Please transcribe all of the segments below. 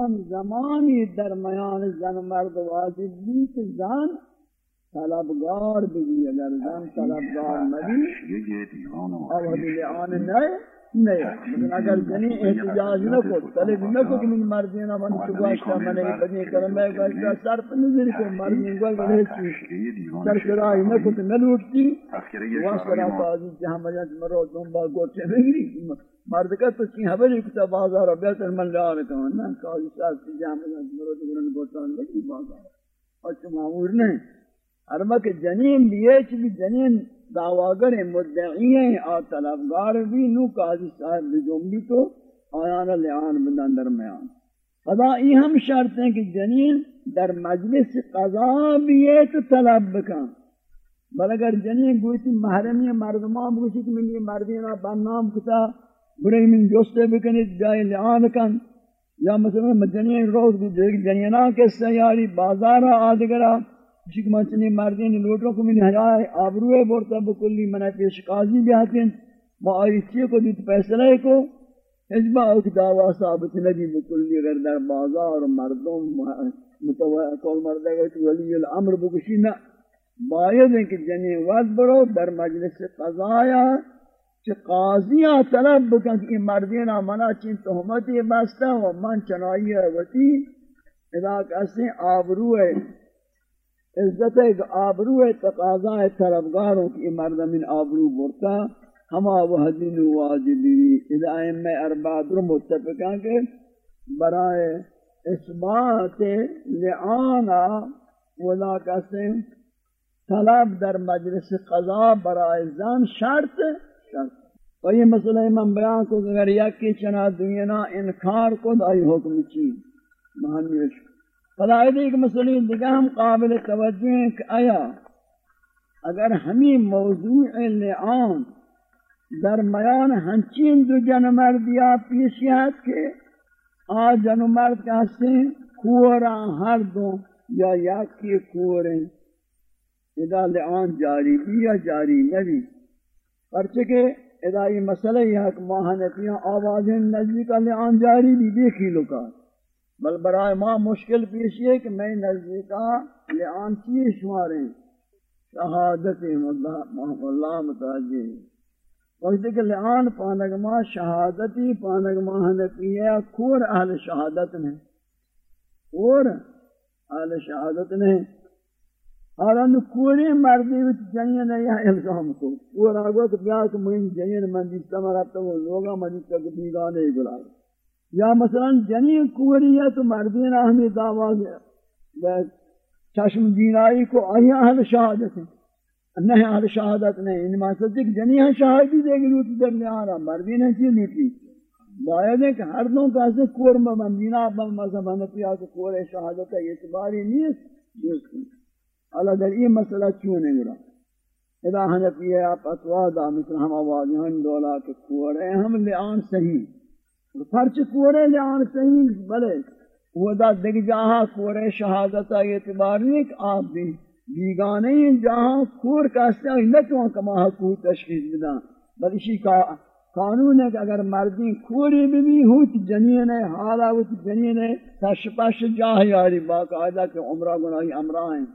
آن زمانی در میان زن و مرد واجب بی که زن طلبگار بگی اگر زن طلبگار مبی او آن نه. نہیں اگر جنی احتجاج نہ کو طلب نہ کو کہ من مرضی نہ من تو گوشتا من ای بدنی کرم ہے گوشتا سر پر نظر کو مرضی گوش بڑے چیز. سر کرائی نہ کو نہ لوٹتی واسطہ آزی جہاں مجھے مرو دم دنبا گوٹے بگری مرد کا تو کی چی حبری کتا بازار بیتر من لیا رکھا نا کاجی صاحب سی جہاں مجھے مرو دنبا گوٹا بگری بازار. اور چو معمور نہیں ارما کہ جنین لیے چی بھی جنین؟ دعواگر مدعی ہیں اور طلبگار بھی، نو قاضی صاحب بجوم بھی تو آیان لعان بندن درمیان۔ خدا، ای ہم شرط ہیں کہ جنین در مجلس قضا بھی ہے تو طلب بکن۔ بل اگر جنین گویتی محرمی مردمان بگوشی کہ من یہ مردینا بنام کتا برای من جستے بکنید جائے لعان کن۔ یا مثلا جنین روز بھی جنینا کے سیاری بازارہ آدگرہ کسی کو منچنی مردین لوٹوں کو منی حیاء آبروے بورتا بکلی منہ پیش قاضی بھی آتے ہیں۔ ما کو دیت فیصلہ کو۔ حجبہ اوک دعویٰ ثابت نبی بکلی اگر در بازار مردم کول مردے گئے تو ولی الامر بکشی نہ باید ہے کہ جنی وقت برو در مجلس قضایا کہ قاضیاں طلب بکن کہ مردینا منا چین تہمتی بستا و من چنائی ہے وطی اذا کسی آبروے عزت ایک آبرو ہے، تقاضا ہے، طرفگاروں کی مرد من آبرو برتا، ہما وہ حدین واجبی۔ ادائم میں اربع در متفقہ کے برائے اثبات لعانا ولا کسے طلب در مجلس قضا برائے زن شرط شرط۔ و یہ مسئلہ من بیان کو اگر یکی چنا دنیا انکار کو دائی حکم چیز مہنیش۔ فلائد ایک مسئلہ دیگا ہم قابل توجہ ہیں کہ آیا اگر ہمیں موضوع لعان درمیان ہنچین دو جن مردیا پیشیات کے آ جن مرد کہتے ہیں، کورا ہر دو یا یاکی کوریں ادا لعان جاری بھی یا جاری نبی۔ پرچکے ادا یہ مسئلہ یہ کہ ماہنفیاں آوازیں نزدی کا لعان جاری بھی دیکھی لکات بل برائے ماں مشکل پیش ہے کہ میں نزدیکا لعان یعنی چیئے شماریں۔ شہادت اللہ متوجہ وقت کہ لعان پانگما شہادتی پانگما حنفیہ کور اہل شہادت نے۔ کور اہل شہادت نے۔ اور ان کوری مردی وچ جنین یا الزام کو۔ کور آگو کہ بیا کہ میں جنین مندی سمرا وہ لوگا مندی تک بیگانے گلائے یا مثلا جنین کوریت مردین اہمی دعویٰ چشم دینائی کو آئی اہل شہادت ہیں۔ نہیں اہل شہادت نہیں یعنی ان مقصد کہ جنین شہادی دے گی لوٹی در میں آرہا مردین ہیں چیز لوٹی باید ہے کہ ہر دوں کا سے کور مبندینا مذہب ہنفیہ کہ کور شہادت ہے، اعتباری نہیں ہے۔ اللہ در یہ مسئلہ کیوں نہیں گرا؟ اذا ہنفیہ آپ اتواد مثل ہم آوازیان دولا کہ کور ہے ہم لعان صحیح۔ پرچ کورے جان صحیح بلے۔ وہ دا دیکھ جہاں کورے شہادت اعتبار نہیں کہ آپ بھی بیگانے جہاں کور کا استعمال نہ تو کما حقوق تشخیص بدا بل اسی کا قانون ہے کہ اگر مردی کوری بھی بھی ہوت جنین ہے، حالا ہوت جنین ہے۔ تش پش جاہ یاری باقاعدہ کہ عمرہ گناہی امرہ ہیں۔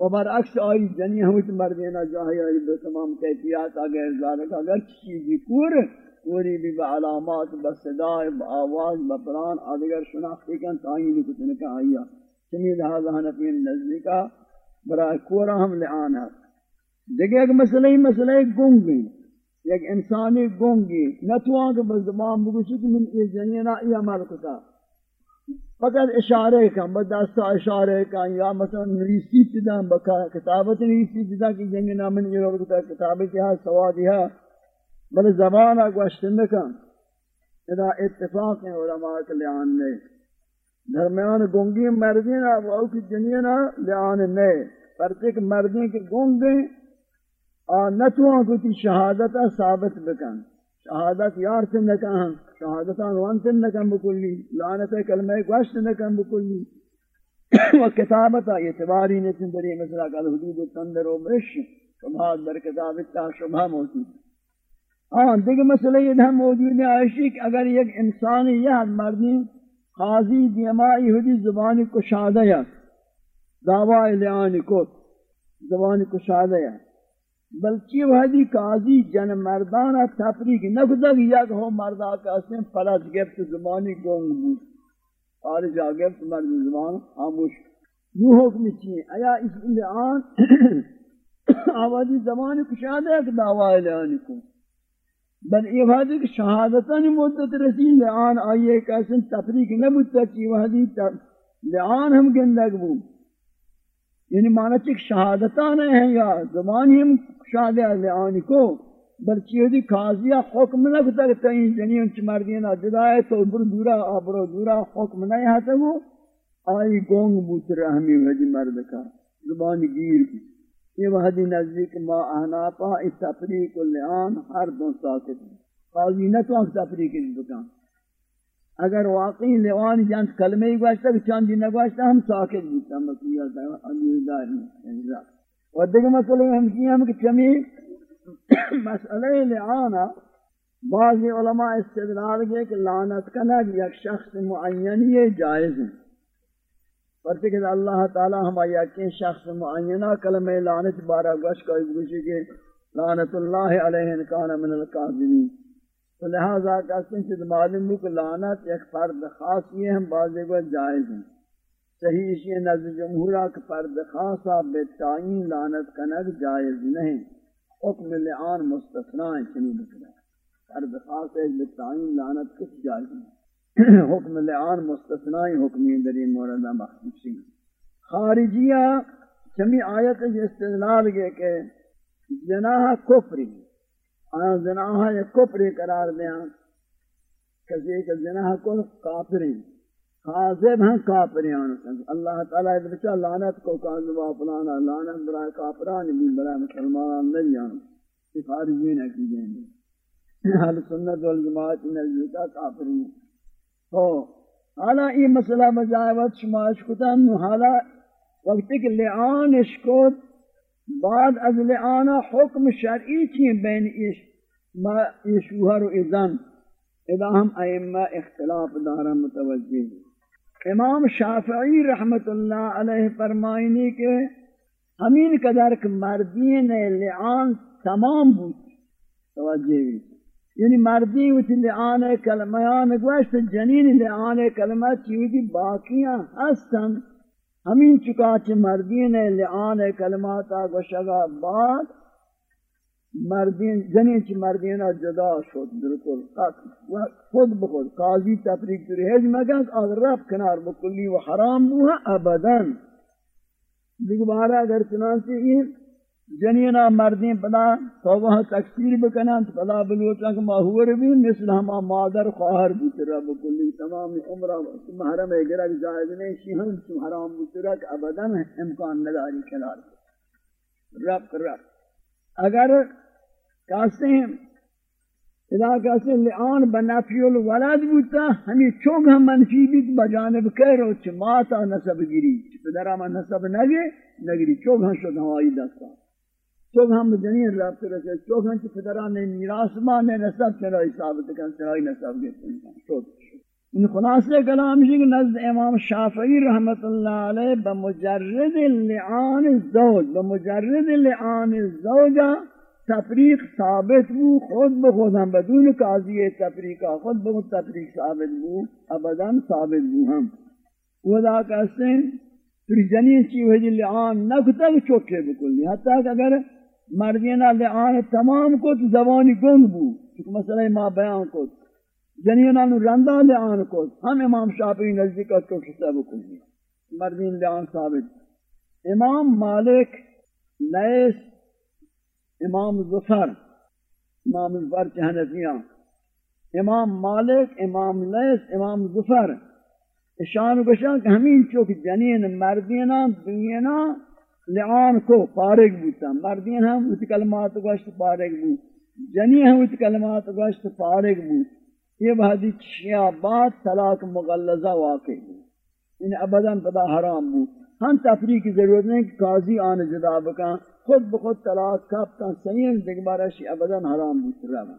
اور برعکس آئی جنین ہوت مردینہ جاہ یاری بے تمام کیفیات آگے ارزارک اگر چیزی کور ہے کوری بھی با علامات، با صدای، با آواز، با پران آدگر شناختی کن تائینی کچھ نکا آئیا چمی لہذا حنفین نزدی کا برای کورا ہم لعان ہے دیکھیں ایک مسئلہ ہی مسئلہ گنگی. ایک انسانی گنگی. نتوان کہ بس زبان بگوشی کہ من یہ جنینا ای عمل کتا. فقط اشارے کا بدستا اشارے کا یا مثلا نریسی تدا بکا کتابت نریسی تدا کی جنینا من یہ روز کتا کتابت یہاں سواد یہاں بل زبان گوشت نکن. ادا اتفاق ہیں علماء کے لیان نے. درمیان گونگی مردین وہ کی جنینا لیان نے. پرچک مردین کے گونگی آ نتوان کو تی شہادت ثابت بکن. شہادت یار سے نکن شہادتان وان سے نکن بکلی. لعنت کلمہ گوشت نکن بکلی. و کتابت اعتباری نیتن دری مثلا کل حدود تندر و مش شبہات در کتابت تا شبہ موجود. ہاں دیکھ مسئلہ یہ ہم موجود ہے عائشی کہ اگر ایک انسانی یہ مردی قاضی دیمائی ہوئی زبانی کشادہ یا. دعوی لعانی کو زبانی کشادہ یا. بلکہ وحدی قاضی جن مردانا تفریق نکدگ یک ہو مردہ کاسم پلت گفت زبانی گونگ بود. خارج آگفت مرد زبان آموش یوں حکم چیئے ایا اس لعان آوازی زبانی کشادہ یک دعوی لعانی کو بل یہ وحدی کہ شہادتانی مدت رسیل لعان آئیے کہ کاسم تفریق نبودتا چی وحدی لعان ہم گندگ بود یعنی معنی چک شہادتان ہیں یا زبانی ہم شہادہ لعانی کو بلکہ یہ قاضیہ حکم نہ کتا کہ تین جنین چ مردینا جدا ہے، تو بر دورا ابرو دورا حکم نہیں ہے تو آئی گونگ بوت رحمی وجی مرد کا، زبان گیر کی۔ یہ وحدی نزدیک ما احناپا اس تفریق اللعان ہر دو ساکت قاضی نہ تو تفریق اس بکان۔ اگر واقعی لیوان جانت کلمہ ہی گوشتا کہ چاند دن گوشتا ہم ساکت بوتا مسئلہ دار نہیں و دیگه مسئلہ ہم کی ہم کہ چمی مسئلہ لعانہ بعض علماء استدلال کے کہ لعنت کرنا یک شخص معین یہ جائز ہے پرچہ کہ اللہ تعالی ہم یقین شخص معینہ کلمہ لعنت بارہ گوش کا گوشی کہ لعنت اللہ علیہ ان کان من القاذبین۔ تو لہذا کہتے ہیں کہ معلوم ہو کہ لعنت ایک فرد خاص یہ ہم بعض کو جائز ہیں۔ صحیح اسی نزد جمہورہ کہ فرد خاصا بے تعین لعنت کنک جائز نہیں۔ حکم لعان مستثناء چنی بکرہ۔ فرد خاص ہے بے تعین لعنت کس جائز نہیں۔ حکم لعان مستثناء حکمی دری موردہ مخصوصی خارجیہ چمی آیت استدلال گئے کہ جناح کفری آیا زناہ یک کپری قرار دیا کسی کہ زناہ کو کافری خاضب ہیں کافریان اللہ تعالیٰ نے بچا لعنت کو کاذبا فلانا لعنت برائے کافران بھی برائے مسلمان نہیں جانا یہ خارجین کی جائیں اہل سنت والجماعت نزدیکا کافرین تو حالا یہ مسئلہ بجائے شما اشکتا حالا وقت کہ لعان اشکت بعد از لعانا حکم شرعی چی بین ایش، ما ایشوہر و ازن اذا ہم ائمہ اختلاف دارا متوجہ امام شافعی رحمت اللہ علیہ فرمائنی کے ہمین قدر کہ مردین لعان تمام بود. توجہ بھی یعنی مردی وچ لعان کلمیان گوشت جنین لعان کلمہ چیوی باقیاں ہستن ہمین چکا چھ مردین لعان کلماتا گوشگا بعد مردین جنین چھ مردین جدا شد. درکل بالکل خود بخود. قاضی تفریق تری ہج مگن اگر رب کنار بکلی و حرام بوها ابدا. دیگه بارا اگر چنانچہ یہ جنینا مردین پدا توبہ تکثیر بکنن پدا بلوچا کہ ماہور بھی مثل ہما مادر خواہر بوترا بکلی تمام عمرہ محرم اگرہ جائز نہیں شیہن چم حرام بوترا کہ ابدا امکان نداری کنار رب رب. اگر کہتے ہیں اذا کہتے ہیں لعان بنافی الولد بوتا ہمیں چونگ ہم منفی بیت بجانب کہہ رو چھ ماتا نصب گری چھ پدرہ من نصب نگے نگری. چونگ ہم شد ہوائی دستا چوک ہم جنین رابط رکھے چوک ہم چی فدران میراث مان نسب چرائی ثابت کن چرائی نسب گیتے ہیں ان خلاصے کلام جی نزد امام شافعی رحمت اللہ علیہ، بمجرد لعان الزوج بمجرد لعان الزوج تفریق ثابت بو خود بخود ہم بدون قاضی تفریقہ خود بخود تفریق ثابت بو ابدا ثابت بو ہم۔ ودا کہتے ہیں پھر جنین چی وجہ جی لعان نکتا چوکے بکلی حتیٰ کہ اگر مردینا لعان تمام کو تو زبانی گنگ بو چکہ مسئلہ ما بیان کو جنینا نو رندہ لعان کو ہم امام شافعی نزدیک کو حصہ بکنی مردین لعان ثابت۔ امام مالک لیس امام ظفر امام ظفر چہنفیاں امام مالک، امام لیس امام ظفر۔ اشان گشان کہ ہمین چوک جنین مردینا دنینا لعان کو پارک بوتا. مردین ہم اس کلمات گوشت پارک بوت جنی ہم اس کلمات گوشت پارک بوت یہ بہتی چیاں بات طلاق مغلظہ واقع بوت ان یعنی ابدا پدا حرام بوت ہم تفریح کی ضرورت نہیں کہ قاضی آن جدا بکا. خود بخود طلاق کافتا سیم دیکھ بارا شی ابدا حرام بوت رہا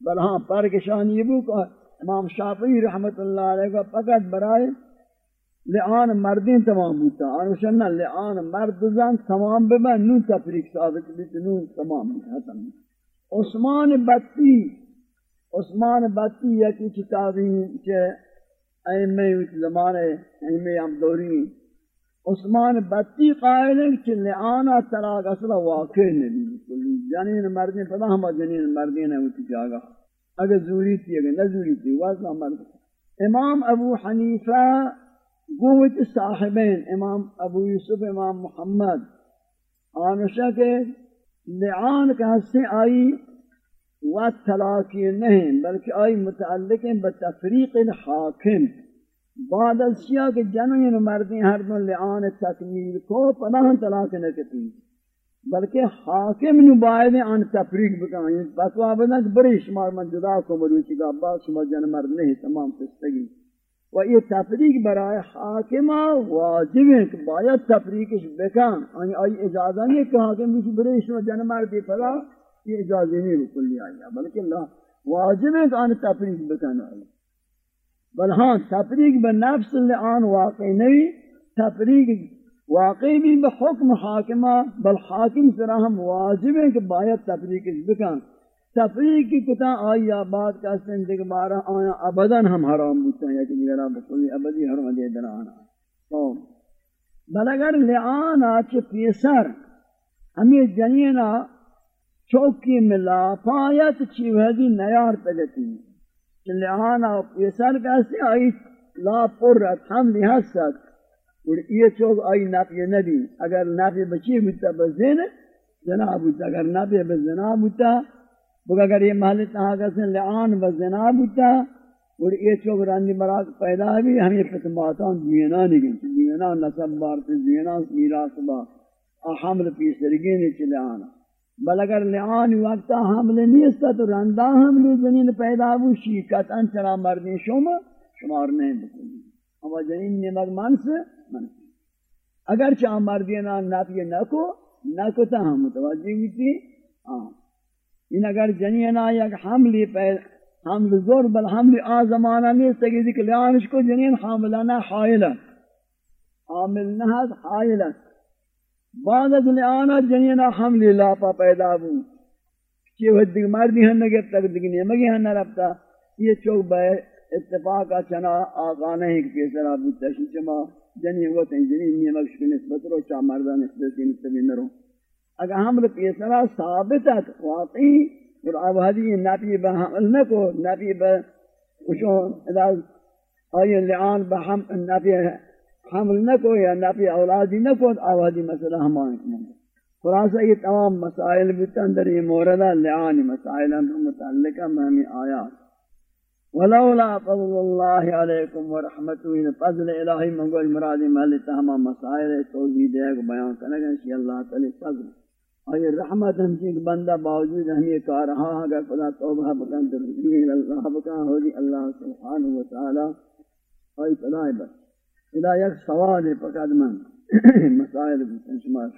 بل ہاں پارکشان یہ بو امام شافعی رحمت اللہ علیہ کا فقط برائے لعان مردین تمام ہوتا آنوشن لعان مرد زن تمام ببن نون تفریق ثابت بیت نون تمام ہوتا عثمان بطی عثمان بطی یکی کتابی چے ایمے زمانے ایمے ہم دوری عثمان بطی قائل ہے کہ لعانا طلاق اصلا واقع نہیں جنین مردین پدا ہم جنین یعنی مردین ہیں وہ جاگا اگر زوری تھی اگر نہ زوری تھی واضح مرد. امام ابو حنیفہ گوت صاحبین، امام ابو یوسف، امام محمد. آنشا کے لعان کا سے آئی و طلاقی نہیں، بلکہ آئی متعلق ہیں بتفریق الحاکم بعد از شیعہ کے جنین مردین ہر دن لعان تکمیل کو پناہ طلاق نکتی بلکہ حاکم نو باید ان تفریق بکائیں یعنی فتوا بدن بڑی شمار من جدا کو مروچی کا با شما جن مرد نہیں، تمام سستگی و یہ تفریق برائے حاکمہ واجب ہے کہ باید تفریقش بکن. یعنی آئی اجازہ نہیں کہ حاکم بھی بڑی شما جن مرد پلا یہ اجازہ نہیں بکلی آئی. بلکہ اللہ واجب ہے کہ ان تفریق بکن. آئی بل ہاں تفریق بنفس لعان واقع نہیں. تفریق واقعی بھی بحکم حاکمہ بل حاکم سرا ہم واجب ہیں کہ باید تفریق اس بکن. تفریق کی کتا آئی آباد کا سندگ بارہ آیا، ابداً ہم حرام بوتا ہیں، یکی دیگرہ بکلی ابدی حرم دے درانا تو، بل اگر لعانا چھ پیسر، ہمیں جنینا چوکی ملا پایت چی وحدی نیار تگتی۔ لعانا پیسر کیسے آئی لا پرت ہم لحظ لحظت۔ اور یہ چوک آئی نافی نبی۔ اگر نافی بچی بودتا بزین زنا بودتا اگر نافی بزنا بودتا بگا اگر یہ محل تہا کسن لعان بزنا بودتا اور یہ چوک رانی مراد پیدا بھی، ہم یہ فتماتان دینا نہیں نگن دینا نصب بارت دینا میراس با حمل پیسرگین چلے آنا۔ بل اگر لعان وقتا حمل نیستا، تو رندہ حمل جنین پیدا بو، شیکت انچرا مردین شما شمار نہیں بکنی اما جنین نمک من منس۔ منفی اگر چاہ مردینا نفی نکو نکو تا ہم متوجہ ہوتی ہاں ان اگر جنینا یک حملی پہ، حمل زور بل حمل آ زمانہ نہیں سکی ذکر لیانش کو جنین حاملنا حائلہ۔ حامل نہد حائلہ۔ بعد از لیانا جنینا حملی لاپا پیدا بو چی وہ دیکھ مردی ہن نگے تک دیکھ مگی ہن نہ یہ چوک بے اتفاق چنا آقا نہیں کہ سرا بوتا شما جنی وہ تین جنی نیمک کی نسبت رو، چا مردہ نسبت کی نسبت نہ رو اگر حمل پیسرا ثابت ہے واقعی اور آب ہدی نبی بحمل نہ کو نبی ب وشو آئی لعان بحم نبی حمل نہ کو یا نبی اولادی نہ کو آب ہدی مسئلہ ہمارے خلاصہ یہ تمام مسائل بھی اندر یہ موردہ لعان مسائل متعلقہ میں آیات۔ ولولا فضل الله عليكم ورحمته ان فضل الہی منگول مراد محل تمام مسائل ہے کو بیان کرنا کہ اللہ تعالی فضل۔ اور رحمت ہم کی بندہ باوجود ہم یہ کہہ رہا ہے اگر خدا توبہ بکن تو اللہ بکن ہو دی اللہ سبحانہ و تعالی اور خدا بس۔ اذا یک سوال ہے فقط من۔ مسائل کو شمار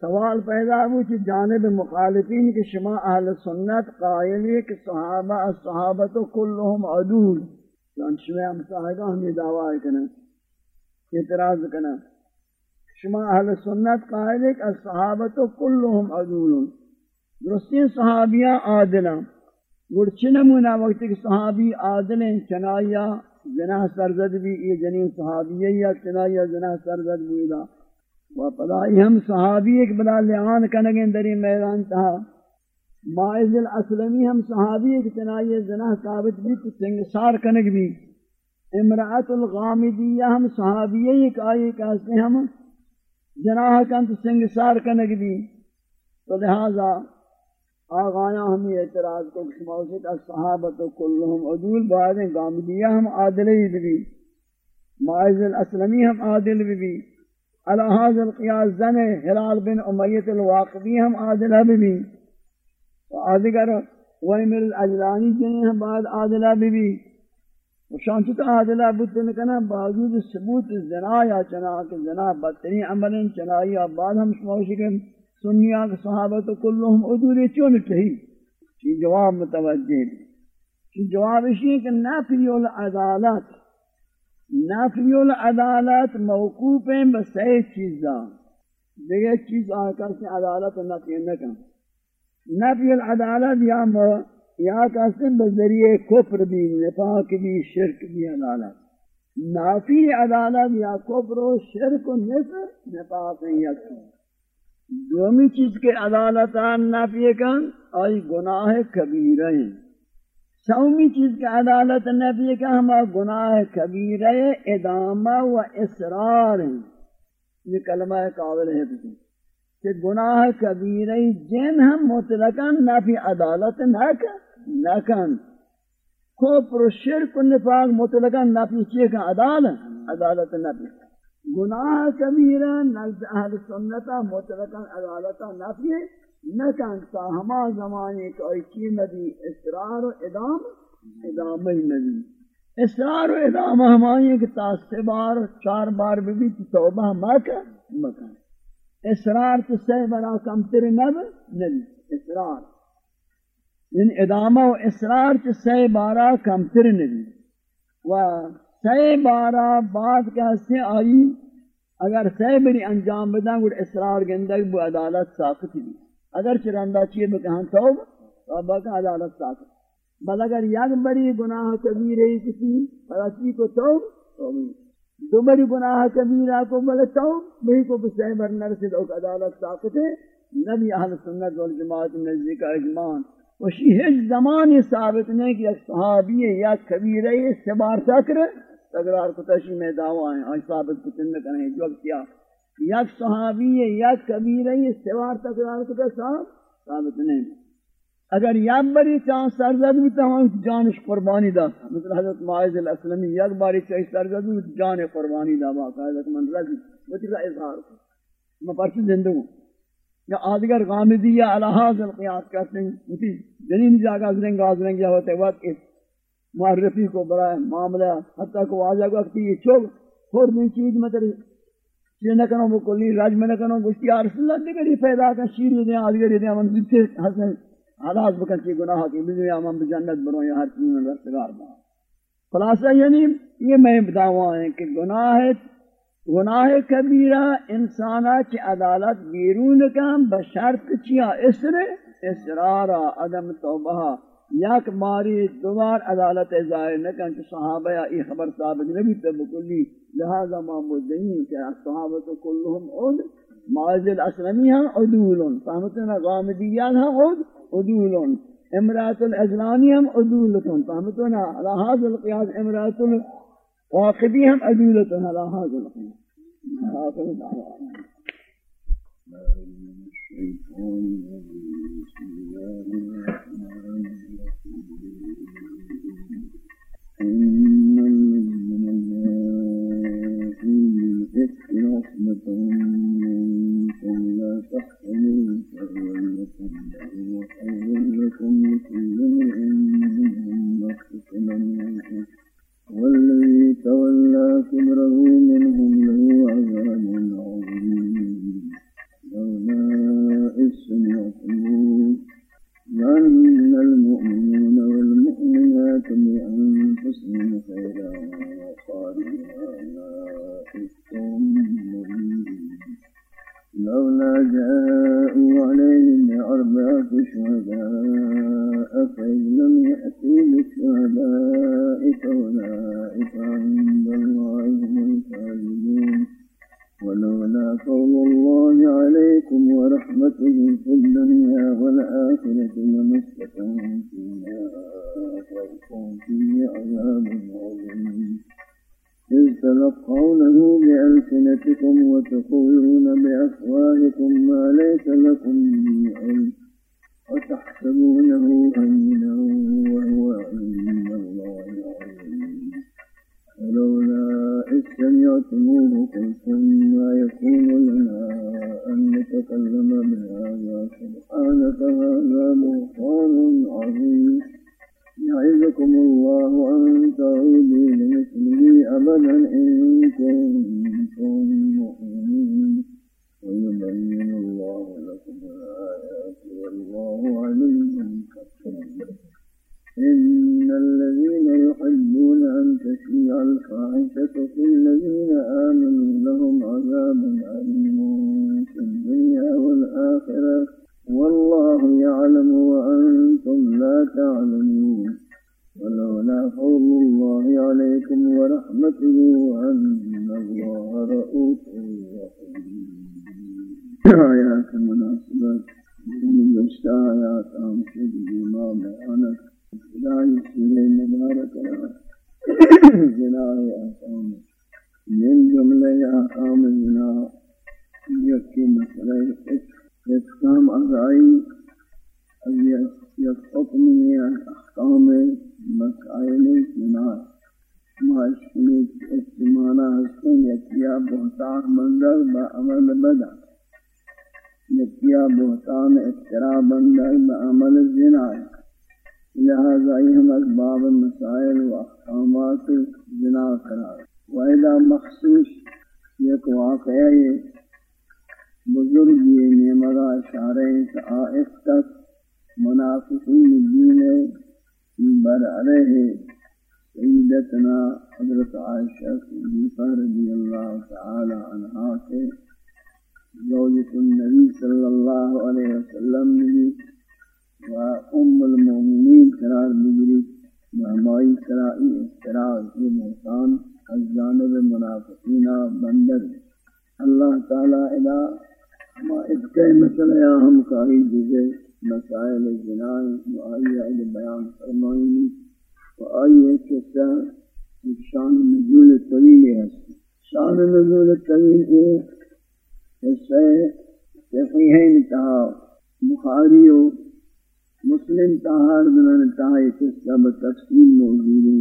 سوال پیدا ہو کہ جانب مخالفین کے شما اہل سنت قائلی کہ صحابہ صحابت کلہم عدول۔ شما ہم صحابہ ہم دعویٰ کرنا اعتراض کرنا شما اہل سنت قائلی کہ صحابت کلہم عدول۔ درستی صحابیاں عادلہ۔ گرچی نمونہ وقت کہ صحابی عادلیں چنائیہ جناح سرزد بھی، یہ جنین صحابیہ یا چنائیہ جناح سرزد بھی دا۔ و پدائی ہم صحابی ایک بلا لعان کنگیں دری میدان تھا۔ مائز الاسلمی ہم صحابی ایک تنائی زنہ ثابت بھی تو سنگسار کنگ بھی۔ امرأت الغامدیہ ہم صحابی ایک آئی کہتے ہم جناح کن تو سنگسار کنگ بھی تو لہذا آغایا ہم یہ اعتراض کو شموشت الصحابت کلہم عدول بعد غامدیہ ہم عادلی بھی مائز الاسلمی ہم عادل بھی على هذا القياس زن هلال بن أمية الواقبي هم عادلہ بھی وآدگر ویمر الاجلانی جنہیں ہم بعد عادلہ بھی وشانچت عادلہ بودتن کنا باوجود ثبوت زنا یا چنا کہ زنا بدترین عمل چنا یا بعد ہم شموشی کہ سنیاں کے صحابہ تو کلهم عدولی چون چہی چی جواب متوجہ بھی جواب اسی کہ نفی العدالت نفی العدالت موقوف ہیں بسے چیزاں دیگر چیز آکر سے عدالت نفی نکن۔ نفی العدالت یا موقوف یا کسی بذریعے کفر بھی، نفاق بھی، شرک بھی، عدالت۔ نافی عدالت یا کفر و شرک و نفر، نفاق یکن دومی چیز کے عدالتان نافی کن، آئی گناہ کبیرہ ہیں۔ سومی چیز کی عدالت نبی کا ہما گناہ کبیرہ ادامہ و اسرار ہیں۔ یہ کلمہ قابل ہے کہ گناہ کبیرہ جن ہم مطلقا نفی عدالت نہ کن کفر و شرک و نفاق مطلقا نفی چیئے کا عدالت عدالت نفی گناہ کبیرہ نزد اہل سنتا مطلقا عدالت نفی نہ کانتا ہما زمانے کا ایکی نبی اسرار و ادام ادام نبی. اسرار و ادام ہمانی کہ تا سے بار، چار بار بھی توبہ مکہ مکہ. اسرار تو سے برا کم تر نب، نبی. اسرار یعنی ادامہ و اسرار تو سے بارا کم تر نبی و سے بارا بعد کیسے آئی، اگر سے بری انجام بدن، گوڑ اسرار گندگ بو عدالت ساکت بھی اگر چرندہ چیئے بکہاں توب، تو بکہ عدالت ساتھ بل اگر یک بری گناہ کبیر ہے کسی فلاسی کو توب توب دو بری گناہ کبیرہ کو بل توب، بہی کو بسے بر نرسد اوک عدالت ساکت ہے۔ نبی اہل سنت والجماعت نزدیک اجمان وشی ہج زمانی ثابت نہیں کہ ایک صحابی یا کبیر ہے سے بار سکر تقرار کتشی میں دعویٰ ہیں آج ثابت کتن میں کریں جو کیا؟ یک صحابی ہے یک کبیر ہے سوار تکرار کتا صاحب ثابت نہیں۔ اگر یک باری چاہاں سرزد بھی تو جانش قربانی دا۔ مثل حضرت معاذ الاسلمی یک باری چاہی سرزد بھی جان قربانی دا باقاعدہ من رضی۔ وچی کا اظہار کو۔ میں پرچی زندہ ہوں۔ یا آدگر غامدی یا الہاز القیاس کہتے ہیں وچی جنین جاگا زرنگ آزرنگ یا ہوتے وقت اس معرفی کو برائے معاملہ، حتیٰ کو آجا وقت یہ چوک تھوڑ دن چیز میں تری یہ نہ کنو بکلی راج میں نہ کنو گشتی یا رسول اللہ دیگر یہ پیدا کن شیری دیں آدگر دیں من دیتے حسن حالات بکن چی گناہ کی بجوی آمان بجنت برو یا ہر چیز میں رستگار دا خلاصہ یعنی یہ میں بداوا ہے کہ گناہ ہے گناہ کبیرہ انسانہ کی عدالت بیرون کا بشرط چیا اسر اسرارا عدم توبہ، یک ماری دوبار عدالت ظاہر نہ کہ صحابہ یہ خبر ثابت نبی تو بکلی، لہذا ما مدعین کہ صحابہ تو کلہم عد معاذ الاسلمی ہم ہاں عدول فهمتنا غامدیان ہم عد عدول امرات الاجلانی ہم ہاں عدولتون فهمتنا على هذا القياس امرات عاقبی أدولة على هذا حاضر علیہ وسلم نے و ام المؤمنین قرار بگری و ہمائی سرائی اختراع یہ محسان از جانب منافقین بندر اللہ تعالی الہ ما اتکے مسئلہ ہم کاری جزے مسائل جنائیں معایہ بیان فرمائنی وآئیے قصہ شان نزول طویل ہے شان نزول طویل ہے قصہ صحیحین تہا بخاری و مسلم تہار بنان تہا یہ قصہ بتفصیل موجود ہے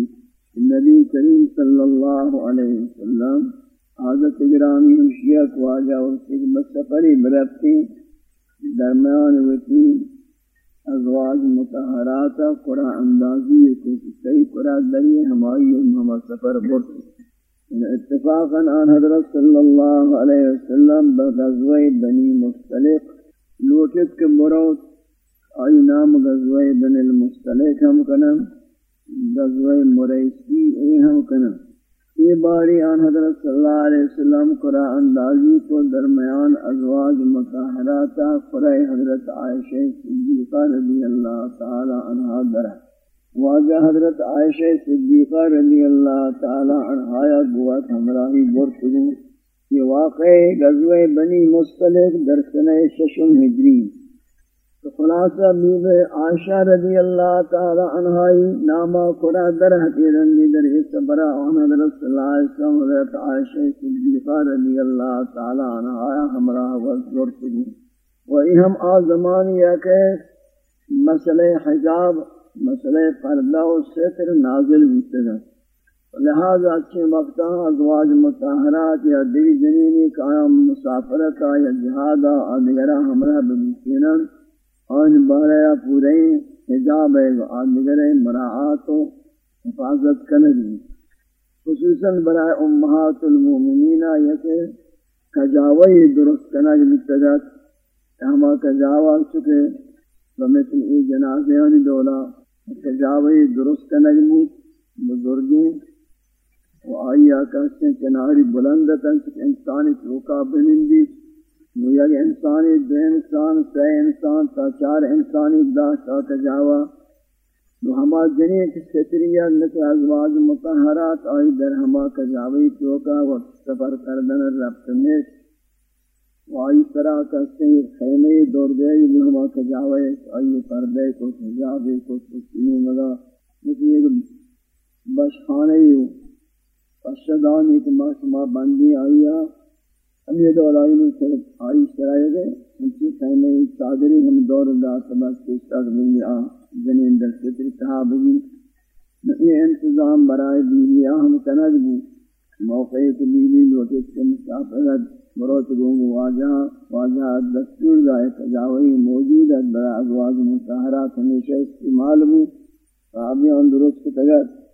نبی کریم صلی اللہ علیہ وسلم، حضرت گرامی شیعہ کو آجا اور سفری برفتی درمیان وقتی ازواج متحرات، قرآن اندازی کو کئی قرآن دری ہمائی ہم سفر برت اتفاقا آن حضرت صلی اللہ علیہ وسلم، بغزوہ بنی مختلق لوٹت کے مروت آئی نام غزوہ بن المستلق ہم کنم غزوہ مریسی اے ہم کنم یہ باری آن حضرت صلی اللہ علیہ وسلم قرآن اندازی کو درمیان ازواج مطاہراتا قرآن حضرت عائشہ صدیقہ رضی اللہ تعالی عنہ درہ واجہ حضرت عائشہ صدیقہ رضی اللہ تعالی عنہ یا گوات ہمراہی برتگو یہ واقع غزوہ بنی مستلق در سنہ ششم ہجری تو خلاصہ بیب عائشہ رضی اللہ تعالی عنہائی نامہ قرآ در حقیرن دی در اس برا آن حضرت صلی اللہ علیہ وسلم، حضرت عائشہ صدیقہ رضی اللہ تعالی عنہائی ہمراہ وزر سگو و ای ہم آزمانی ہے کہ مسئلہ حجاب، مسئلہ پردہ و ستر نازل ہوتے ہیں۔ لہذا اچھے وقتاں ازواج متحرات یا دیوی جنینی قائم مسافرتا یا جہادا آدھگرہ ہمراہ بمسینن آن باریا پورے حجاب ہے مراعات و حفاظت کنگی۔ خصوصاً برای امہات المومنین یکے کجاوی درست کنگ بتگت۔ ہما کجاوہ چکے بمثل ای جنازیانی دولا کجاوی درست کنگ بزرگیں و آئی آکا سے کناری بلندتا انسانی چوکا بنندی۔ نو یک انسانی، دو انسان سہ انسان، تا چار انسانی داشتا تجاوا نو ہما جنی کی ستریہ نکل ازواج مطہرات آئی در ہما کجاوی توکا وقت سفر کردن ربط نیس و آئی طرح کستے خیمے دور گئے وہ ہما کجاوی آئی پردے کو حجابے کو سکینی مگا مثل ایک بشخانے ہو پشدانی کہ ما شما بندی آئی ہاں۔ ہم یہ دور آئی نہیں سے آئی سرائے گئے ہم کی خیمے چادری ہم دور دا سبق کے ساتھ ملی آ زمین در ستر صحابگی یہ انتظام برائے بیویا ہم کنگ بو موقع کے بیوی لوٹے کے مسافرت بروت گونگ واجہ واجہ دستور گائے تجاوی موجود ہے برا ازواج متحرات ہمیشہ استعمال بو۔ صحابیان درست تگت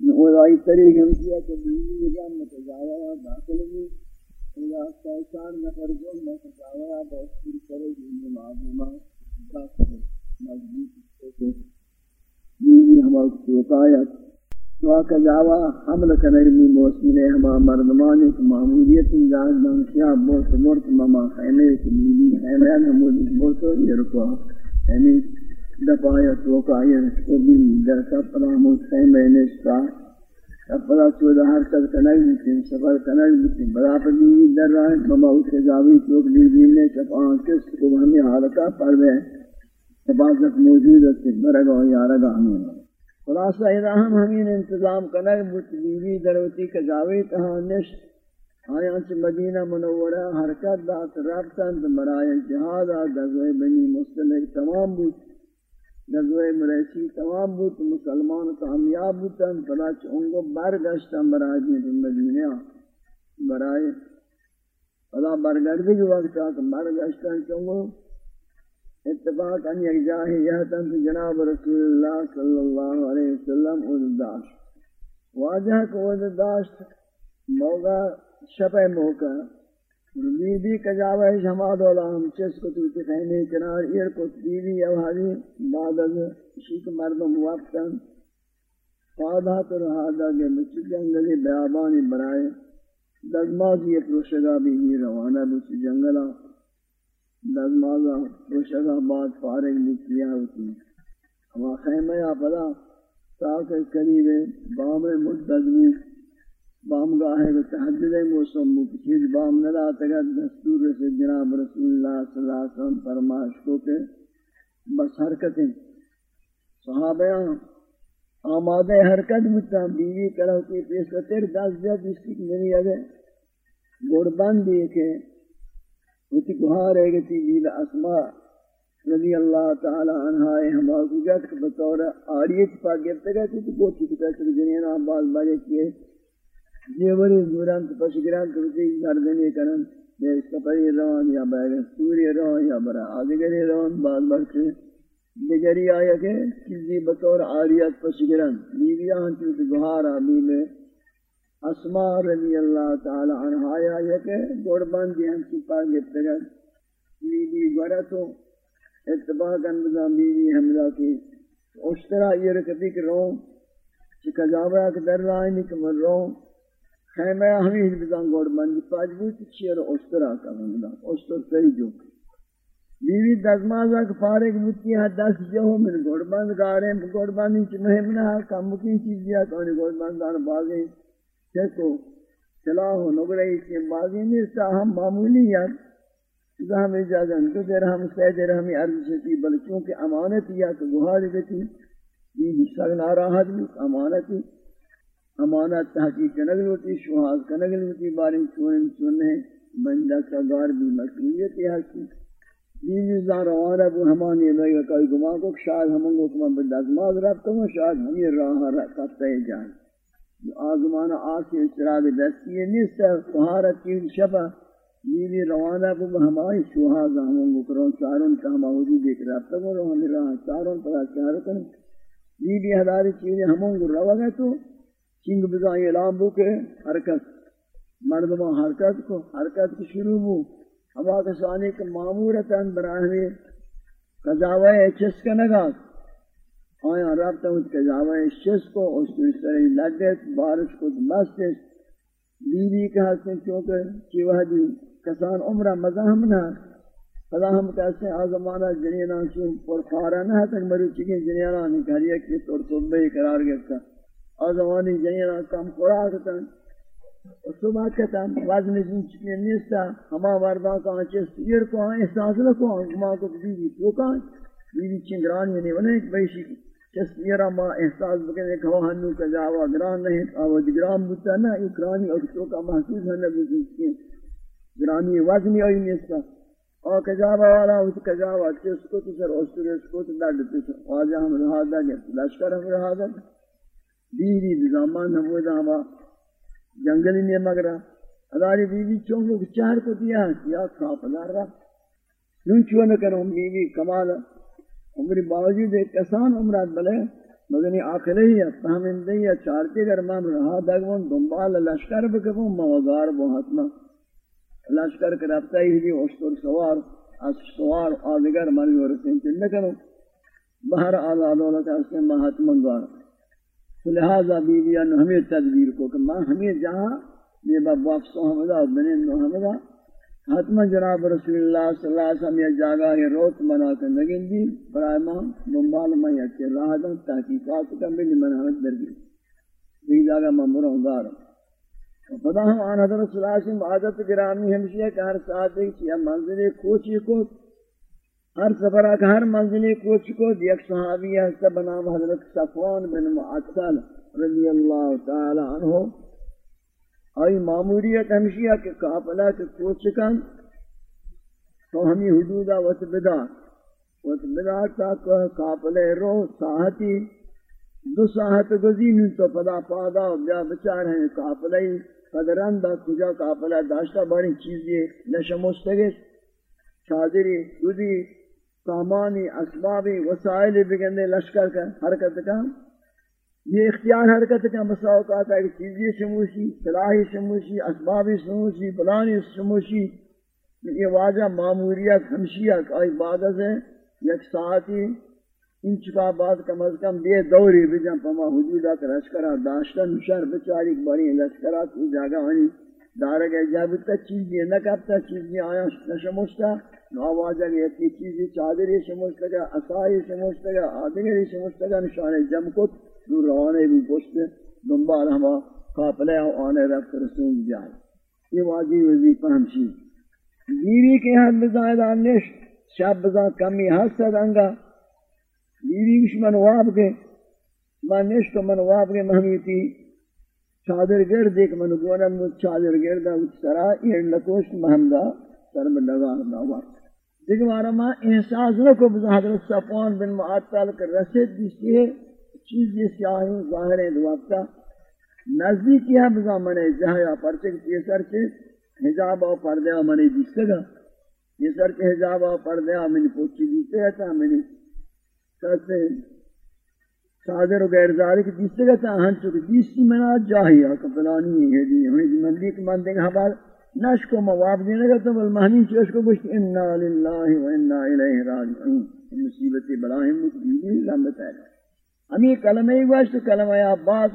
نو طریق ہم کیا کہ بیوی جان متجاوی داخل بھی یا سائشان نفر جو میں فتاویا بہت پوری کرے گی۔ یہ معلومہ داخل مضبوط سے یہ ہمارا سوتایت تو کا دعوا حمل کرنے میں موصول ہے۔ ہم مردمان ایک معمولیت انجاز دانشیا بہت مرت مما خیمے کی میلی خیمے ہم بہت یہ رکوا یعنی دفایا تو کا یہ بھی در کا پراموش خیمے نے پدا چودہ حرکت کنائی بکن سفر کنائی بکن بلا پر بیوی در رہا ہے مما اس کے جاوی چوک بیوی نے شفاہ کس کو ہمیں حالکہ پر بے حفاظت موجود ہے برگا و یارگا ہمیں خلاصہ اذا ہم ہمیں انتظام کنائی بکن بیوی دروتی کے جاوی تہا نشت. آیاں سے مدینہ منورہ حرکت دات رابطن برائے جہاد دزوے بنی مسلم تمام بکن نظر مرسی تمام بود، مسلمان کامیاب بودن پدا چونگو برگشتن برای جنید مدینہ برای پدا برگردی جو وقت آتا برگشتن چونگو اتفاق ان یک جاہی یہتن تو جناب رسول اللہ صلی اللہ علیہ وسلم اوز داشت. واجہ کو اوز داشت، موقع شپے موقع بیوی کا جاوہ ہما دولا ہم چس کو تو خیمے کنار ایر کو بیوی او حالی بعد از شیک مردم وقتاً فادہ تو رہا دا گے مچی جنگلی بیابانی برائے دزمازی پروشگا بیوی روانہ بچی جنگلا دزمازا پروشگا بعد فارغ بچیا ہوتی ہما خیمہ یا پدا تاکہ قریب بام مددمی بام گاہ ہے تحدد موسم چیز بام ندا تگت دستور سے جناب رسول اللہ صلی اللہ علیہ وسلم فرمائش کو کہ بس حرکتیں۔ صحابہ آمادہ حرکت بتا، بیوی کرو کہ پیسہ تیر دس جد اس کی نہیں اگے گوڑ بند دیئے کہ اتی گوھار ہے کہ تیجیل اسماء رضی اللہ تعالی عنہ ہم آگو آگوگت بطور آریت پا گرتے گئے تھی تو گوچی کتا کہ جنین آباد بارے کیے۔ یہ دیوری دوران تو پس گران تو تی گردنی کرن بے سپری روان یا بے سوری روان یا برا آدگری روان بعد برکے دیگری آیا کہ کسی بطور آریت پس گران۔ بیوی آن چوت گوھارا بی میں۔ اسماء رضی اللہ تعالی عنہ آیا یا کہ گوڑبان دی ہم سپا گفت گا بیوی گوڑا تو اتباقاً بزا بیوی حملہ کی۔ اشترا یہ رکھتی کہ رو چکا جاورا کہ در رائنی کہ من رو خیمہ ہمیں بزان گوڑ بندی پاج بوتی چیر اوشترا کرن بدا اوشتر سری جو بیوی دزمازا کہ فارغ بوتی ہے دس جو من گوڑ بند گارے گوڑ بندی چی مہم نہ کم کی چیز دیا تو انہیں گوڑ بند بندان بازیں چکو چلا ہو نگرے کی بازیں نیستا ہم معمولی یاد اذا ہم اجازن تو دیر ہم سید رحمی عرض شکی بل چونکہ امانت یا کہ گوھار دیتی بیوی سگ ناراحت بھی امانتی امانت تحقیق کنگل ہوتی شہاز کنگل ہوتی بارن چونن چوننے بندہ کا گار بھی مسئولیت ہے کی بیوی زان روان ابو ہمانی لگا کوئی گما کو، شاید ہم کو کما بدازماز رابطہ ہوں، شاید ہمیں راہ رکھتے جائیں آزمان آسی اشتراب دستی نیست سہارت کی شبہ بیوی روانہ کو ہماری شہاز ہم کو کرون چاروں کا ہم حضور دیکھ رابطہ ہوں ہمیں راہ چاروں پر چاروں بیوی ہداری چیزیں ہموں کو روا گئے تو چنگ بزائی اعلام بو کے حرکت مردمہ حرکت کو حرکت کو شروع بو ہوا کسانی کے معمورتاً براہمی قضاوہ چس کا نگات آیا رابطہ ہوت قضاوہ چس کو اس کو اس طرح لگت بارش کو مستش بیوی کے حسن چونکہ چیوہ دی کسان عمرہ مزاہم نہ فلا ہم کہتے ہیں آزمانہ جنینہ چون پر خارہ نہ تک مروچی چکے جنینہ نکھاریہ کی طور صبح قرار گفتا آزوانی جنینا کم خوراک صبح کتن، وزن جن چکی نیستا، ہما مردان کہاں چیز تیر کو ہاں احساس لکو ہاں کما کو بیوی تو کہاں بیوی چنگران یعنی ونے ایک بیشی چیز تیرا ما احساس بکنے کھوا ہنو کا جاوا گران نہیں آواز گران بوتا نا اکرانی اور تو کا محسوس ہونے بوتی چکی گرانی وزنی آئی نیستا. اور کجاوا والا، اس کجاوا چیز کو تو سر، اس کو تو ڈاڑ دیتے سر واجہ ہم رہا دا گیا لشکر ہم رہا دا گیا بیوی بزامان ہمو داما جنگلی نے مگرہ اداری بیوی چونگو چہر کو دیا یا کھاپ دار رہا نون چون کروں بیوی کمال عمری باوجود ایک کسان عمرات بلے مگنی آخر ہی ہے فہمندے یا چارتے گر من رہا دگون دنبال لشکر بکبوں موزار بو حتما لشکر کرابتا ہی دی اشتر سوار اس سوار آدگر من ورسین چلنے کروں بہر آلہ دولت اس کے مہاتمن گارا تو لہذا بیویاں نے ہمیں تدبیر کو کہ ماں، ہمیں جہاں یہ باب واپس حمدہ بنین محمدہ حتم جناب رسول اللہ صلی اللہ علیہ وسلم یہ جاگا یہ روت منا کر لگیں دی برائے ماں دنبال میں یکی راہ دن تحقیقات کا ملی منحمد در گئی یہ جگہ میں مروں گار خدا ہم آن حضرت صلی اللہ علیہ وسلم عادت گرامی ہمشی ہے کہ ہر ساتھ ایک چیئے منزل کوچی کو ہر سفرہ کا ہر منزل کوچی کو ایک صحابی ہے سب نام حضرت صفوان بن معطل رضی اللہ تعالی عنہ۔ آئی معمولیت ہمشی ہے کہ قافلہ کے کوچ کن۔ تو ہمیں حدودہ وطبدا وطبدا تا قافلہ رو ساہتی دو ساحت گزین تو پدا پادا بیا بچار ہیں قافلہ قدران دا کجا قافلہ داشتا باری چیزی نشمستگی۔ چادری دودی سامانی، اسبابی وسائل بگندے، لشکر کا حرکت کا۔ یہ اختیار حرکت کا مساوقات ہے کہ چیزی شموشی، صلاحی شموشی، اسبابی شموشی، بلانی شموشی۔ یہ واجہ معمولیت ہمشیت آئی بعد سے یک ساعتی این چکا بعد کم از کم بے دوری بجن پما حدودا کا لشکرہ داشتا نشار بچاری باری لشکرہ کی جاگہ ہنی دارگا جابت کا چیزی نکبتا، چیزی آیا نشمشتا نواجہ گیا کی چیزی چادری شمشتا گا اسائی شمشتا گا آدگری شمشتا گا نشان جم کت دور روانے بھی پوشت دنبال ہما قافلے آنے رفت رسول جائے یہ واجی وزیفہ ہمشی بیوی کے حد بزائد آنش شب بزائد کمی حسد انگا بیوی کش من واب کے من نشت من واب کے محمیتی چادر گرد ایک من گونا چادر گرد اچھ سرا یہ لکوشت محمدہ سر میں لگا دعوات دیکھ مارا ماں احساس نہ کو بزا حضرت صفوان بن معطل کر رسید جس یہ چیز یہ سیاہی ظاہر ہے دوابتا نزدیک یہ بزا منے جہاں پرچے یہ سر سے حجاب اور پردے اور منے جس گا یہ سر کے حجاب اور پردے اور منی پوچھی دیتے تھا منی کہتے ہیں صادر و غیر ذالک جس سے کہتا ہن چکے جس منا جاہی کہ فلانی ہے دی ہمیں مندی کے مندے کا حوال نش کو مواب دینے کا تو بل مہنی کو گوشت، انا للہ و انا الیہ راجعون۔ مصیبت بلاہم مکبیلی لامت ہے ہمیں کلمہ ہی گوشت، کلمہ عباس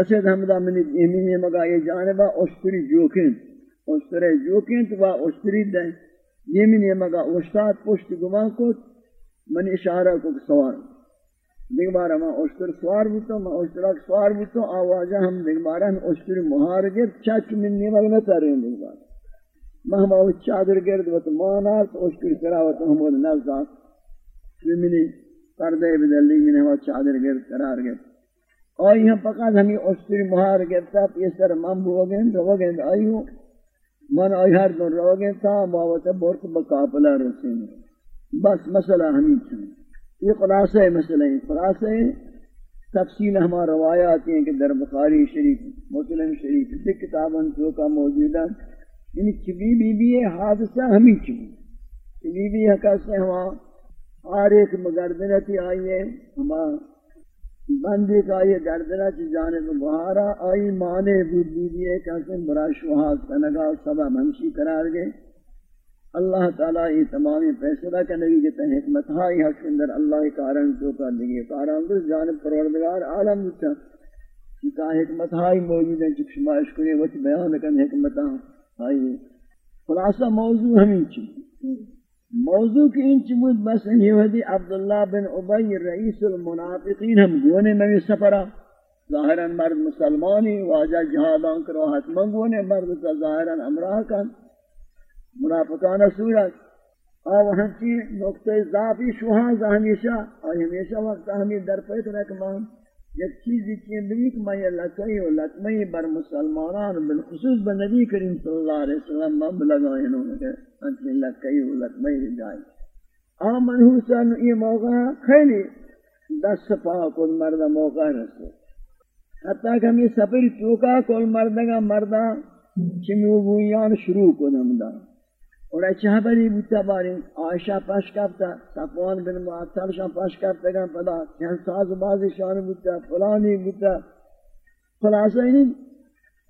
رسید حمدہ منی دیمینی مگا یہ جانبا اشتری جوکن اشتری جوکن تو با اشتری دیں۔ دیمینی مگا اشتاد پشت گمان کو من اشارہ کو سوار دیکھ بارا میں اشتر سوار بوتا میں اشتراک سوار بوتا آوازہ ہم دیکھ بارا ہم اشتر مہار گرد چاچ من نیمہ نہ تر رہے ہیں دیکھ بارا میں ہم آوز چادر گرد وقت مانا تو اشتر کرا وقت ہم وہ نزدات منی پردے بدلی من ہم چادر گرد قرار گرد آئی ہم پکا ہمیں اشتر مہار گرتا پیسر من بھو گئے رو گئے آئی ہوں من آئی ہر دن رو گئے تھا باوتا بورت بکاپلا رسین بس مسئلہ ہمیں چاہیے یہ خلاصہ مسئلہ ہے خلاصہ تفصیل ہمارا روایات ہیں کہ در بخاری شریف، مسلم شریف سے کتابن تو کا موجودہ یعنی چبی بی بی حادثہ ہمیں چبی چبی بی حقیقت سے ہما ہر ایک مگردنتی آئی ہے ہما بندی کا یہ گردنہ چی جانب بہارا آئی، مانے بود بی بی ہے کہ برا شوہات کنگا سبب ہمشی قرار گئے۔ اللہ تعالیٰ یہ تمامی فیصلہ کرنے کی کہتا حکمت ہائی حق اندر اللہ کارن تو کر دیگے کارن تو جانب پروردگار عالم بچا کہ حکمت ہائی موجود ہیں چک شمائش کرے وچ بیان کرنے حکمت ہاں، ہائی خلاصہ موضوع ہمیں چی موضوع کی ان چمود بس یہ ودی عبداللہ بن عبی رئیس المنافقین ہم گونے میں سفرہ ظاہراً مرد مسلمانی، واجہ جہادان کرو حتمن گونے، مرد کا ظاہراً امراہ کن۔ منافقانہ صورت آو ہنچی نقطہ ضعفی شوہاں زا ہمیشہ آئی ہمیشہ وقت ہمیں در پیت رکمان. یک چیزی چین بلیک میں لکئی و لکمئی بر مسلمانان، بالخصوص بنبی کریم صلی اللہ علیہ وسلم میں انہوں نے ہنچی لکئی و لکمئی جائے آم منحوسن یہ موقع خیلی دس سپا کل مردہ موقع رسے حتیٰ کہ ہمیں سفر چوکا کل مردگا مردہ چمیو بویان شروع کو نمدہ اور اچھا بری بوتا باری عائشہ پاش کرتا صفوان بن معطل شان پاش کرتا گا پدا چند ساز بازی شان بوتا فلانی بوتا خلاصہ ہی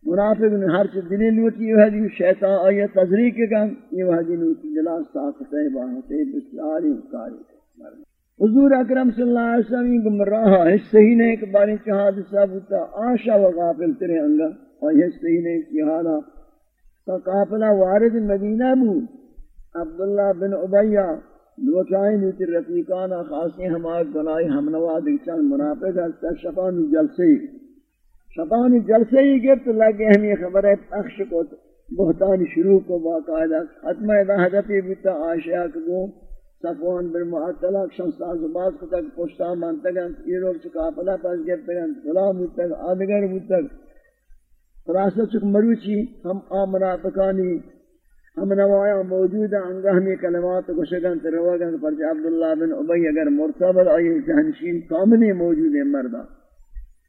منافق نے ہر چیز دلی لوٹی یہ حدیث شیطان آیا تذریق کا یہ حدیث لوٹی جلا صاحب باہتے بسیاری کاری حضور اکرم صلی اللہ علیہ وسلم گمراہ ہے صحیح نہیں کہ باری چاہ حادثہ بوتا آشا و غافل ترے انگا اور یہ صحیح نہیں کہ حالا تو قافلہ وارد مدینہ بو عبداللہ بن عبیہ دو چاہیں نیتی رفیقانا خاصی ہمارے گناہی ہم نواد چند منافق ہستا شفان جلسی شبانی جلسے ہی گرت لگے ہمیں خبر ہے، پخش کو بہتان شروع کو باقاعدہ ختم ادا حضفی بیتا آشیاء کو، صفوان بن معطلہ شمسان زباد کو تک پشتا منتگن یہ لوگ چکا پلا پاس گرتگن سلام ہوتگ آدگر ہوتگ خلاصہ چک مروچی، ہم آمنا پکانی ہم نوایا موجود انگا ہمیں کلمات کو شگن تروگن پر عبداللہ بن عبی اگر مرتبل آئی جہنشین کامنی موجود ہے مردہ۔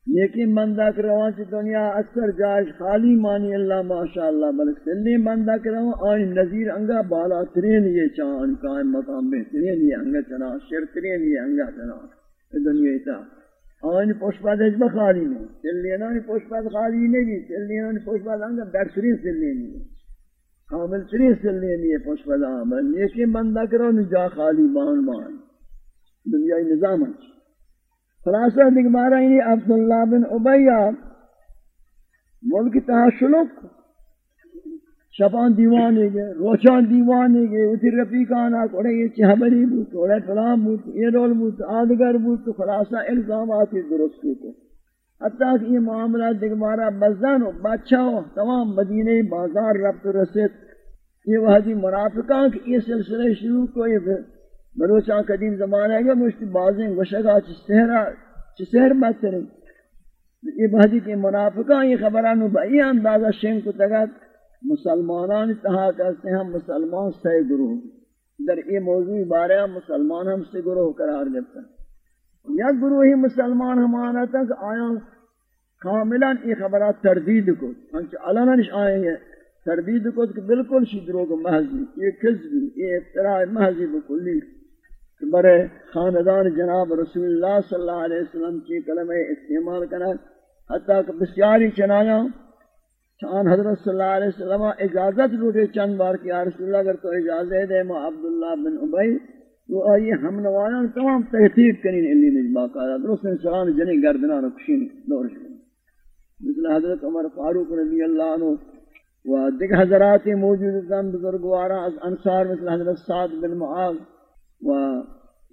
لیکن بندہ کے روان سے دنیا اکثر جائش خالی مانی اللہ، ماشاءاللہ بلک سلی بندہ کے روان آئین نظیر انگا بالا ترین یہ چاہن، قائم مقام بہترین یہ انگا چنا شر ترین یہ انگا چنا دنیا تا آئین پوشپاد اجبا خالی نہیں سلی نانی پوشپاد خالی نہیں سلی نانی پوشپاد انگا بہترین سلی نہیں کامل ترین سلی نہیں پوشپاد آمن لیکن بندہ کے روان جا خالی مان مان دنیا نظام ہے خلاصہ دیکھ مارا ہی عبداللہ بن عبیہ ملک تہا شلک شپان دیوانے گئے روچان دیوانے گئے اتی رفیقانا کوڑے یہ چہبری بود کوڑے فلام بود، یہ رول بود، آدگر بود تو خلاصہ الزاماتی درست کو حتیٰ کہ یہ معاملہ دیکھ مارا بزن و بچہ و تمام مدینہ بازار رفت رسید یہ وحدی منافقان کی یہ سلسلہ شروع کو یہ مروچان قدیم زمانہ ہے کہ مجھتی بازیں وشگا چی سہرہ چی سہر بات کریں۔ یہ بہتی کہ منافقان، یہ خبرانو بئی اندازہ شن کو تگت مسلمانان تہا کرتے ہیں مسلمان سے گروہ در یہ موضوع بارے ہم مسلمان ہم سے گروہ قرار دیتا ہیں۔ یا گروہی مسلمان ہمانا تک آیا کاملا یہ خبرات تردید کو، ہنچہ علنا نش آئے ہیں، تردید کو کہ بالکل شدروں کو محضی یہ کذبی یہ افتراء محضی بکلی برے خاندان جناب رسول اللہ صلی اللہ علیہ وسلم کی کلمہ استعمال کرنا، حتیٰ کہ بسیاری چنایا چان حضرت صلی اللہ علیہ وسلم اجازت لوٹے چند بار کی رسول اللہ اگر تو اجازت دے ما عبداللہ بن عبی تو آئیے ہم نوایان تمام تحقیق کریں علی نجبا کا درست انسان جنی گردنا رکشین دور شکن مثل حضرت عمر فاروق رضی اللہ عنہ و دیکھ حضرات موجود بزرگوارا از انصار، مثل حضرت سعد بن معاذ و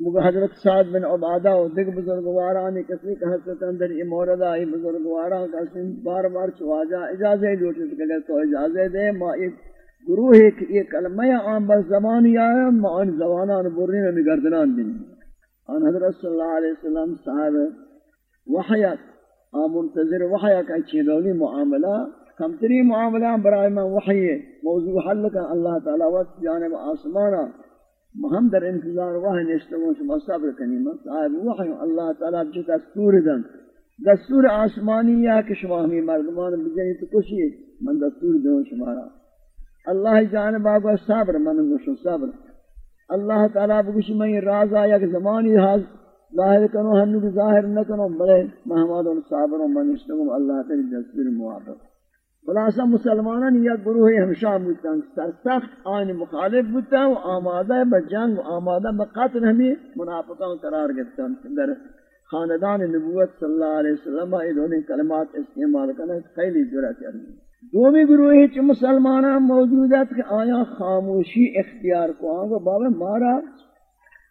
مگر حضرت سعد بن عبادہ و دیکھ بزرگوارانی کسی کہ حضرت اندر یہ موردہ ای بزرگواران کا سن بار بار چواجا اجازت لوٹے، کہ تو اجازت دے، ما ایک گروہ، ایک یہ کلمہ عام بس زمانی آیا، ما ان زبانان برنی میں گردنان دیں ان حضرت صلی اللہ علیہ وسلم صاحب وحیات آم منتظر وحیات کا چیزولی معاملہ۔ کمتری معاملہ برای من وحی موضوع حل کا، اللہ تعالی وقت جانب آسمانہ۔ ہم در انتظار وحی نشتگون شما صبر کنیم. صاحب وحی اللہ تعالی جو دستور دن. دستور آسمانی یا کہ شما ہمیں مردمان بجنی تو کشی؟ من دستور دوں شمارا اللہ جانب آگو صبر، من گوشو صبر. اللہ تعالی بگوشی میں راز آیا کہ زمانی حاض ظاہر کنو ہنو ظاہر نکنو بلے محمد صابر و من نشتگون اللہ تعالی دستور موافق. خلاصہ مسلمانان یا گروہ ہمشہ بودتا سرسخت آئین مخالف بودتا و آمادہ بجنگ و آمادہ بقتل ہمیں منافقان قرار گتا در خاندان نبوت صلی اللہ علیہ وسلم انہوں کلمات استعمال کرنا خیلی جرات کرنی دومی گروہی چھ مسلمانان موجودت کہ آیا خاموشی اختیار کو آنگا بابا مارا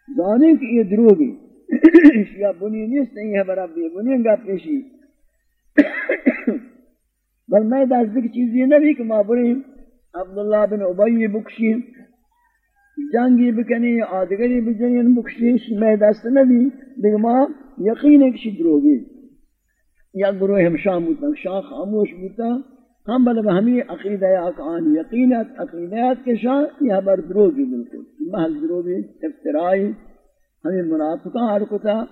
زانے کی یہ دروگی یا بنی نیست نہیں ہے برا بھی بنی گا پیشی. بل میں دست دیکھ چیزی نبی کہ ما بریم، عبداللہ بن عبی بکشیم، جنگی بکنی، آدگری بجنین بکشیش، میں دست نبی، دیکھ ما یقین ایک شی دروگی۔ یا گروہ ہم شام بودتا شاہ خاموش بودتا ہم بلب ہمیں عقیدہ آقان یقینت عقیدیت کے شاہ یہ بر دروگی بالکل۔ محل دروگی، افترائی، ہمیں منافقہ حرکتا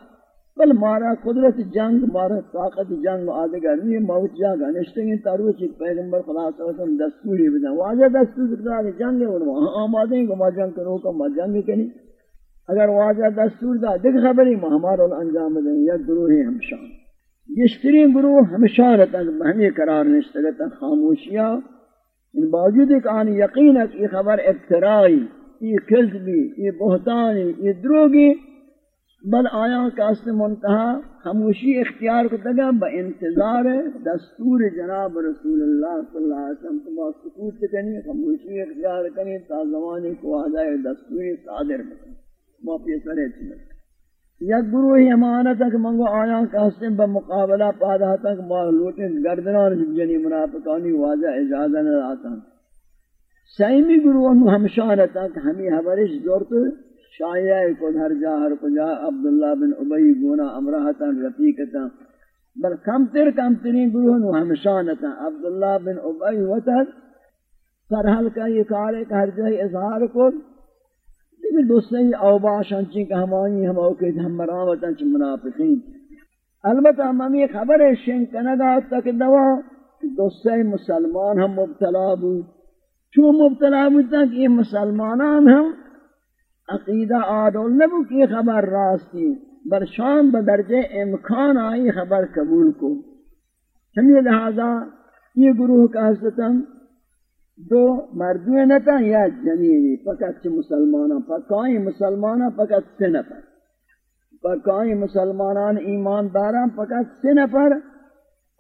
بل مارا قدرت جنگ، مارا طاقت جنگ آدگر نہیں، موت جاگا نشتگی تاروچ ایک پیغمبر خدا صلی اللہ علیہ وسلم دستوری بدن۔ واجہ دستور دکھتا جنگ ہے، انہوں ہاں وہاں آمادیں گا ما جنگ کرو کم ما جنگ کنی اگر واجہ دستور دا دیکھ خبری ما ہمارا انجام دیں یا گروہ ہمشان گشترین گروہ ہمشان رہتا ہمیں قرار نشتے نشتگتا خاموشیاں۔ ان باوجود ایک آن یقین ہے کہ یہ خبر ابترائی یہ کذبی، یہ بہتانی، یہ دروگی۔ بل آیا کاست منتہا خاموشی اختیار کو دگا با انتظار دستور جناب رسول اللہ صلی اللہ علیہ وسلم تو سکوت کنی، خاموشی اختیار کنی تا زمانے کو آجائے دستور صادر بکنی ما پیسر ہے چلے یک گروہ امانت تک منگو آیا کہستیں بمقابلہ پادا تک معلوٹیں گردنان جنی منافقانی واضح اجازہ نہ آتا۔ سیمی گروہ ہمشان تک ہمیں حبرش زورت شایع کو ہر جا ہر کو جا عبداللہ بن عبی گونا امرہتا رفیقتا بل کم تر کم ترین گروہ نو ہمشان تک عبداللہ بن عبی وطر سرحل کا یہ کارے کہ ہر جائے اظہار کو لیکن دوسرے اوباش ہنچیں کہ ہمانی ہم اوکے ہم مراوتا چھ منافقین۔ البتہ ہم یہ خبر ہے شن تک دوا دوسرے مسلمان ہم مبتلا بو۔ چون مبتلا بو تک یہ مسلمانان ہم عقیدہ آدول نبو کی خبر راستی برشان بدرجہ امکان آئی خبر قبول کو۔ ہمیں لہذا یہ گروہ کا حضرتاً دو مردوی نتا یا جنینی فقط چھ مسلمانا فقائی مسلمانا فقط سے نفر۔ فقائی مسلمانان ایمانداران فقط سے نفر۔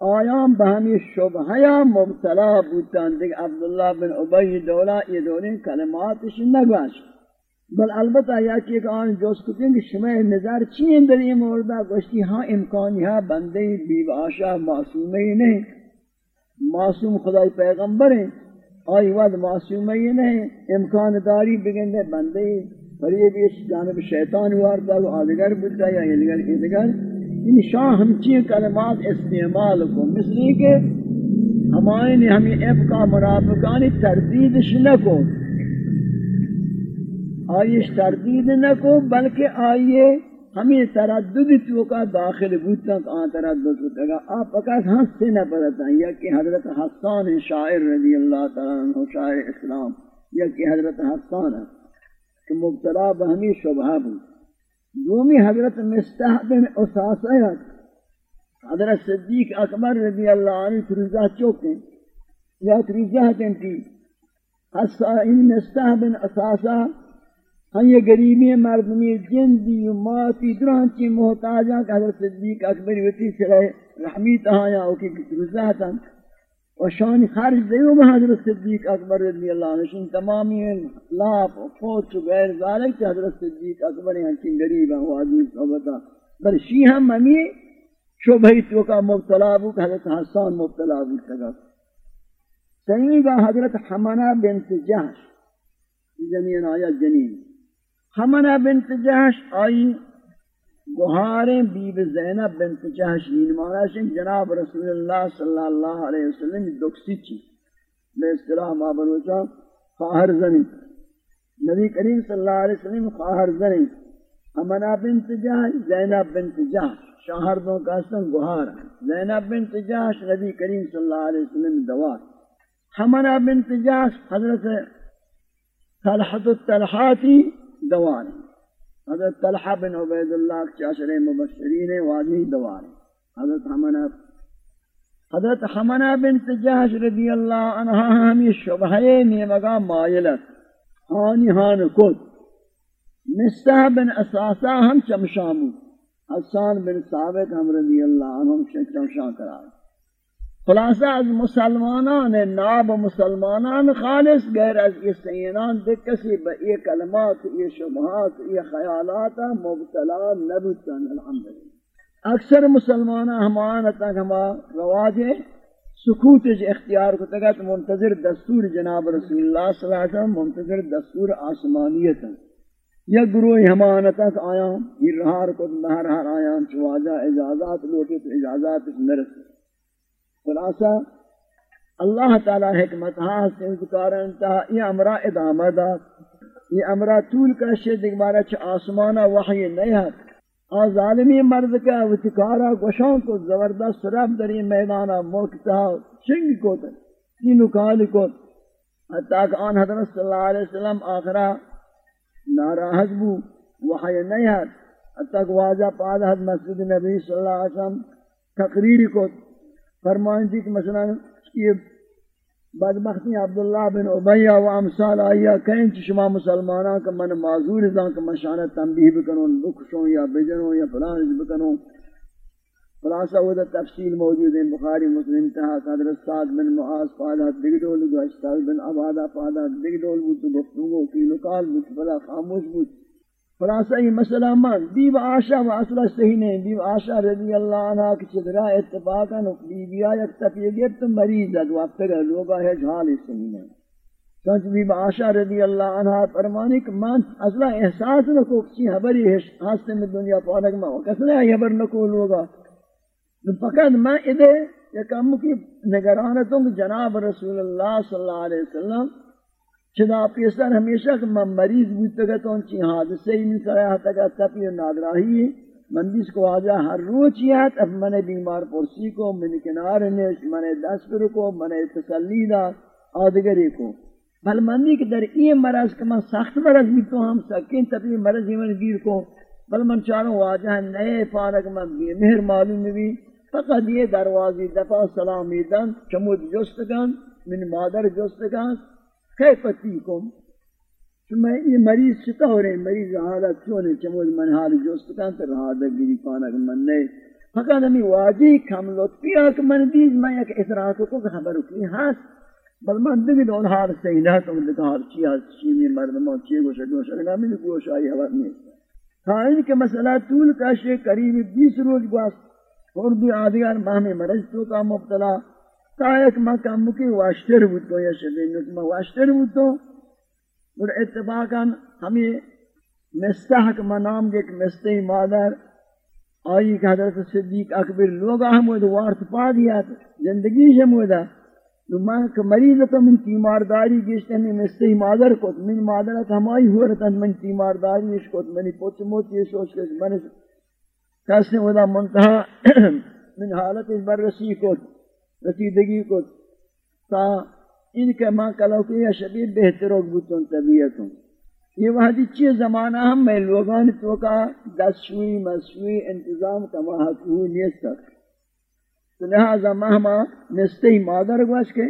آیام بہمی شبہیا مبتلا بودتان دیکھ عبداللہ بن عبی دولا، یہ دولین کلماتش نگواش بل البتہ یا کہ ایک آن جوز کتیں کہ شمع نظر چین در یہ موردہ گوشتی ہاں امکانی ہاں بندے بیب آشا معصومی نہیں۔ معصوم خدای پیغمبر ہیں۔ آئی وقت معصوم یہ نہیں۔ امکان داری بگندے بندے فریب اس جانب شیطان وارتا وہ آدگر بودتا یا ادگر ادگر ان یعنی شاہ ہمچی کلمات استعمال کو۔ مثلی کہ ہمائیں نے ہمیں اب کا مرافقانی تردیدش نکو آئیش تردید نکو بلکہ آئیے ہمیں تردد تو کا داخل بودتا کہ آن تردد ہوتا گا آپ فقط ہنس سے نہ پڑتا یا کہ حضرت حسان شاعر رضی اللہ تعالیٰ عنہ شاعر اسلام، یا کہ حضرت حسان ہے کہ مبتلا بہمی شبہ بود۔ دومی حضرت مستح بن اساسہ حضرت صدیق اکبر رضی اللہ عنہ ترزہ چوکیں یا ترزہ تنٹی حسان مستح بن اساسہ ہن یہ غریبی مردمی جندی و ماتی درانچی محتاجاں کہ حضرت صدیق اکبر وطی سرے رحمی تہایا أو کی رضاتا و شان خارج دیو میں حضرت صدیق اکبر رضی اللہ عنہ. شن تمامی لاپ و فوت غیر ذالک کہ حضرت صدیق اکبر ہنچین غریب ہیں وہ عزیز صحبتا. بل شی ہم ہمیں شبہی تو کا مبتلا بو کہ حضرت حسان مبتلا بو سگا. سیدہ حضرت حمنہ بنت جہش زمین آیا جنین. حمنہ بنت جہش آئی گہاریں بیب زینب بنت جہش یعنی نین ماناشن جناب رسول اللہ صلی اللہ علیہ وسلم دکسی چی بے اصطلاح ما بنوچا خواہر زنی۔ نبی کریم صلی اللہ علیہ وسلم خواہر زنی۔ حمنہ بنت جہش، زینب بنت جہش۔ شاہردوں کا سن گہار زینب بنت جہش، نبی کریم صلی اللہ علیہ وسلم دوار حمنہ بنت جہش، حضرت طلحت الطلحاتی دوار حضرت طلحہ بن عبید اللہ چاشر مبشرین واضح دوار حضرت حمنہ حضرت حمنہ بن تجاہش رضی اللہ عنہ ہمیں شبہ نیمگا مائلت ہانی ہان کد مستہ بن اساسہ ہم چمشامو حسان بن ثابت ہم رضی اللہ عنہ ہم چمشا کرا خلاصہ از مسلمانان، ناب مسلمانان خالص، غیر از یہ سینان دے کسی با یہ کلمات، یہ شبہات، یہ خیالات مبتلا نبتن الحمدللہ۔ اکثر مسلمان ہمان تک ہما رواج سکوت جی اختیار کو تگت منتظر دستور جناب رسول اللہ صلی اللہ علیہ وسلم، منتظر دستور آسمانیت یا گروہ ہمان تک آیا یہ رہار کو نہر ہر آیا چواجہ اجازات لوٹے تو اجازات نرسے خلاصہ، اللہ تعالی حکمت ہاں سے ذکر انتہا یہ امرہ ادامہ دا۔ یہ امرہ طول کا شد اکبارہ چھ آسمانہ وحی نیت آ ظالمی مرد کا وتکارا گوشوں کو زبردست رب در یہ میدانہ ملک تہا چنگ کو تھا تینو کال کو۔ حتیٰ کہ آن حضرت صلی اللہ علیہ وسلم آخرہ ناراحت بو، وحی نیت حتیٰ کہ واجہ پادہ مسجد نبی صلی اللہ علیہ وسلم تقریری کو۔ فرمائیں جی کہ مثلا یہ بدبختی عبداللہ بن عبیہ و امثال آیا کہیں چی شما مسلمانان کا من معذور ازاں کہ من شانت تنبیح بکنون بکشوں یا بجنوں یا فلان از بکنوں۔ خلاصہ وہ تفصیل موجود ہے بخاری، مسلم، تہا حضرت سعد بن معاذ فادا دگدول گو اشتال بن عبادہ فادا دگدول بود، تو گفتگو کی، نکال بود فلا خاموش بود۔ خلاصہ یہ مسئلہ من بیو آشا و صحیح نہیں بیو آشا رضی اللہ عنہ کی چدرہ اتفاقا بی بیا یک تفیہ گیر تو مریض ہے، دو اب تک لوگا ہے، جھال صحیح نہیں۔ چونچہ بیو آشا رضی اللہ عنہ فرمانی کہ من اصلہ احساس نکو کسی حبری حاستے میں دنیا پانک میں کسنے حبر نکو لوگا؟ فقط میں ادھے یک کم کی نگرانتوں جناب رسول اللہ صلی اللہ علیہ وسلم چدا پیسر ہمیشہ کہ میں مریض بودتا گا تو انچی حادثے ہی نہیں سرایا تکا تپی و نادراہی من بیس کو آجا ہر روچ چیات اب من بیمار پرسی کو من کنار نش من دس پر کو من تسلی دا، آدگری کو۔ بل مندی کہ در این مرض کہ من سخت مرض بھی تو ہم سکین تپی مرض ہی من گیر کو۔ بل من چاروں واجہ نئے پارک من بی مہر معلوم بھی فقط یہ دروازی دفع سلامی دن، چمود جستگان من مادر جستگان کیفتی کم میں یہ مریض چتا ہو رہے ہیں مریض حالت کیوں نہیں چمود من حال جوست کان تر رہا دگری پانا کہ من نہیں فقط ہمیں واجی کم لطفی آکھ من دیز میں یک اطراق کو خبر کی ہاس بل من دگی دون حال صحیح نہ تو مجھے حال چی حال چی میں مرد من چی گوشا گوشا نہ میں گوشا آئی حوال نہیں ہاں ان کے مسئلہ طول کا شے قریب بیس روز گواس اور بھی آدھگار ماہ میں مرض تو کا مبتلا تایک ما کم کی واشتر بودتو یا شدین نکمہ واشتر بودتو اور اتفاقا ہمیں مستحق ما نام گے کہ مادر آئی کہ حضرت صدیق اکبر لوگا ہم وہ وارت پا دیا زندگی سے مودا نو میں کہ مریض تو من تیمارداری گشتے میں مستی مادر کو من مادر ہم آئی ہو رہتا من تیمارداری اس کو منی پوچھ موچ یہ سوچ کے من کس نے ودا منتہا من حالت اس بررسی کو رسیدگی کو تا ان کے ماں کلو کے یا شبیر بہتر ہو بوتوں طبیعتوں یہ وحدی چیز زمانہ ہم میں لوگان تو کا دس شوئی مسوئی انتظام کا محق ہوئی نیست تک تو لہذا مہما نستے ہی مادر گوش کے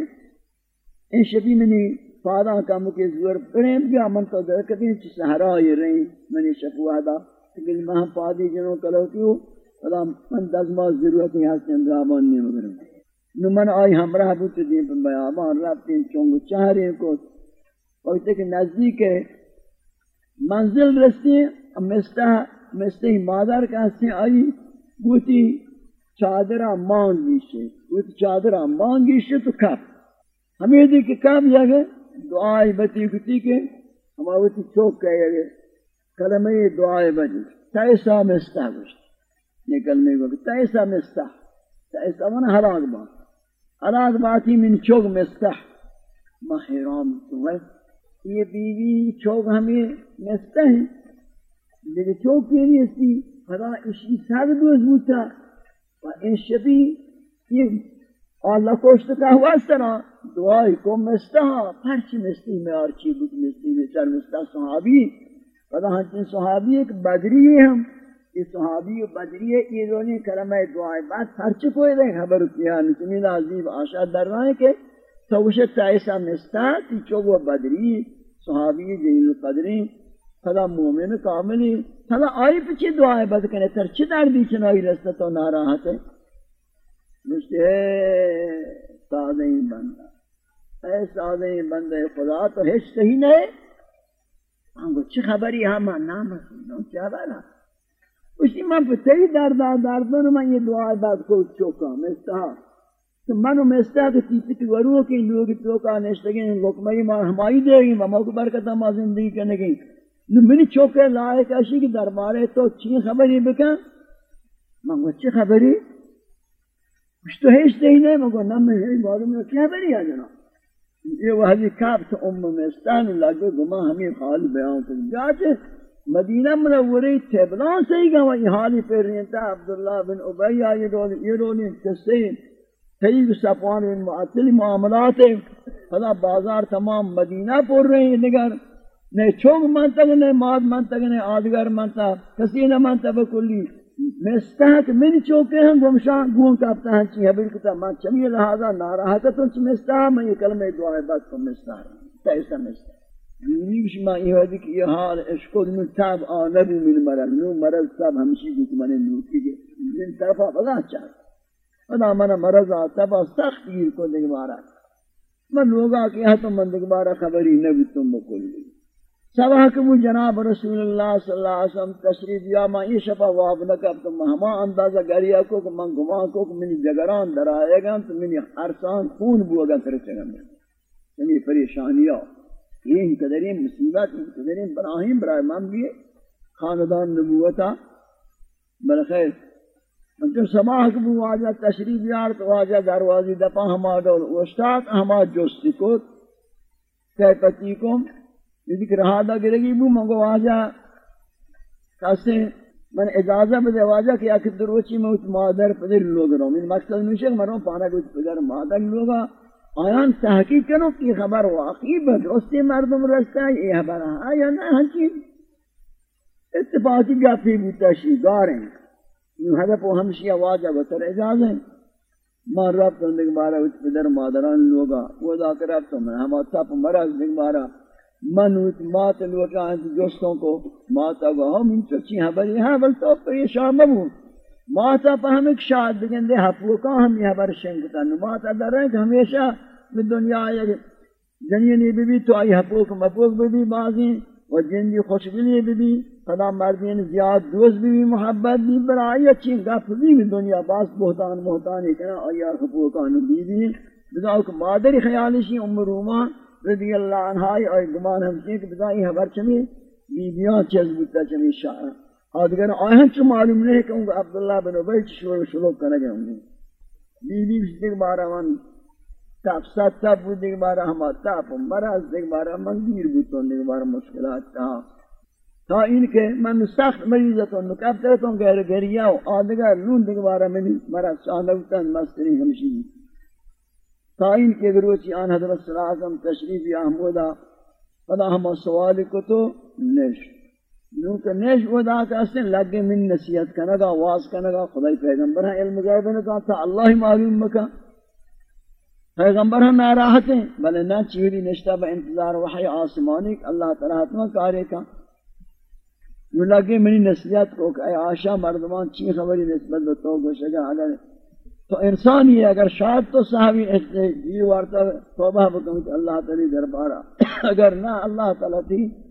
ان شبی منی فادا کا مکہ زور پریم گیا من تو در کبھی چی سہرا یہ رہی منی شکوہ دا کہ مہم پادی جنوں کلو کیوں فلا من دس ماہ ضرورت ہے ہاتھ سے اندرابان نہیں مگرم نو من آئی ہمراہ بوتے دیں پر بیابان رابطیں چونگو چہریں کو۔ وقت کہ نزدیک منزل رستے مستہ مستہ مادر کہتے آئی بوتی چادرہ مانگی سے بوتی چادرہ مانگی سے تو کب؟ ہمیں دی کہ کب جگہ؟ دعائی بتی کتی کے ہمارا بوتی چوک کہے گئے۔ کلمہ دعائی بتی، تیسا مستہ گوشت۔ نکلنے کو تیسا مستہ، تیسا من حراغ بات۔ انا باتی من چوگ مستح. ما حیرام تو یہ بیوی چوگ ہمیں مستح. ہے چوگ چوک که نیستی خدا اشی سر دوز بوتا. و این شبی یک آلا که وستنا دعای کم مستا پرچی مستی میں آرچی بود؟ میں بیچار مستا صحابی. خدا ہنچن صحابی ایک بدری ہم ہم کہ صحابی و بدری یہ دونی کلمہ دعائے بات خرچ کوئی دیں خبر کیا نتمین عظیم آشا در رہا ہے کہ توشت تائسا مستا تی چوب و بدری، صحابی جلیل قدری خدا مومن کاملی خدا آئی پچی دعائے بد کنے تر چی در بیچ نائی رستا تو ناراحت ہے؟ مجھتے اے سادہی بندہ۔ اے سادہی بندہ، خدا تو ہیچ صحیح نہیں ہم کو چی خبری ہم نام ہے کیا بالا اسی من پتری درد دردن من یہ دعا بعد کو چوکا مستا تو منو مستا کہ تیتی کی ورو کے لوگ چوکا نشتگی لقمہ ما ہمائی دے گی مما کو برکت ما زندگی کرنے گی نو منی چوکے لائے کاشی کی دربارے تو چی خبری بکن من کو چی خبری کچھ تو ہیچ دے نہیں من کو نم میں ہے معلوم ہے کیا خبری ہے جناب یہ وحدی کابت ام مستان لگے گما ہمیں خال بیان کر جاتے مدینہ منوری تبلان سے ہی گا یہ حالی پر رہی عبداللہ بن عبیہ، یہ رول یہ رولی قصے تیب صفوان بن معطل معاملات ہیں۔ خدا بازار تمام مدینہ پر رہے ہیں، نگر۔ نہ چوک منتگ نہ ماد منتگ نہ آدگر منتگ کسی نہ منتگ بکلی مستحق من چوکے ہیں گمشان گون کافتا ہیں۔ چیئے بلکتا من چمی لہذا ناراحتا تو چی مستحق میں یہ کلمہ دعائے بات کو مستحق تیسا مستحق نیش ما یہ ہے کہ یہ حال عشق من تاب آنبو من مرض. نو مرض تاب ہمشی کو من نو کی گئے من طرفا بدا چاہتا بدا من مرض آتا با سخت گیر کو دیکھ بارا من لوگا کہ ہاں تو من دیکھ بارا خبری نبی تم بکل گئی سبا کہ وہ جناب رسول اللہ صلی اللہ علیہ وسلم تشریف یا میں یہ شفا واب نہ کہ تم ہما اندازہ گریا کو کہ من گما کو کہ منی جگران در آئے گا تو منی ارسان خون بو گا میں یعنی پریشانیاں یہ قدرین مصیبت قدرین براہیم برائے من بھی خاندان نبوتا بلخیر جو سماح کہ وہ آجا تشریف یار تو آجا دروازی دپا ہما دول استاد ہما جوستی کو کہ پتی کو یدی کہ رہا دا گرگی بو منگو آجا کاسے من اجازہ بدے واجہ کہ اکھ دروچی میں اس مادر پدر لوگ رہو من مقصد نوشے مروں پانا کچھ پدر مادر لوگا آیان تحقیق کرو کی خبر واقعی به بدرستی مردم رستا ہے خبر ہے یا نہ ہنچی اتفاقی گفی بوتا شیگاریں یہ حدف و ہمشی واجہ بطر اجازہ ماں رب تو دیکھ بارا اس پدر مادران لوگا، وہ دا کر رب تو ہما تپ مرض دیکھ بارا من منوت مات لوٹا ہیں دوستوں کو ماتا گو ہم ان چچی ہیں بلی ہاں بل تو پریشان مبو ماتا پا ہم ایک شاد بگن دے حپوکا ہم یہ بر شنگتا نو ماتا در رہے کہ ہمیشہ دنیا آئے جنینی بی بی تو آئی حپوک مپوک بی بی بازی و جنی خوش بلی بی بی خدا مردین زیاد دوست بی بی محبت بی برائی اچھی گف بی بی دنیا باس بہتان بہتانی کنا آئی حپوکا بی بی بزاو کہ مادری خیالشی ام رومان رضی اللہ عنہ اور گمان ہم سے کہ بتائی خبر چمی بیبیاں چیز بودتا چمی شاہ اور دیگر آئین چو معلوم نہیں کہ انگو عبداللہ بن عبی چی شروع شروع کرنے گئے ہوں بی بی بی دیکھ بارا من تاپ سات تاپ بود دیکھ بارا ہما تاپ مرض دیکھ بارا من گیر بودتا دیکھ بارا مشکلات تا۔ تا این کہ من سخت مریضتوں نکب ترتوں گہر گھریا ہوں آدھگر لون دیکھ بارا منی مرض چاندہ مستری ہمشی۔ تائین کے گروچی آن حضرت صلی اللہ علیہ وسلم تشریف یا حمودہ فدا ہم سوال کو تو نشت۔ نیش نوکہ نیش ودا کہ اسن لگے من نصیحت کنگا واز کنگا، خدای پیغمبر ہیں علم غیب نے کہا تھا اللہ معلوم مکا۔ پیغمبر ہم ناراحت ہیں بلے نہ چیری نشتہ با انتظار وحی آسمانی اللہ تعالیٰ حتمہ کارے کا۔ نو لگے منی نصیحت کو کہ اے آشا مردمان، چی خبری نسبت بتو گوشگا؟ اگر تو انسان ہی اگر شاید تو صحابی یہ وارتا توبہ بکوں کہ اللہ تعالی دربارہ۔ اگر نہ، اللہ تعالی تھی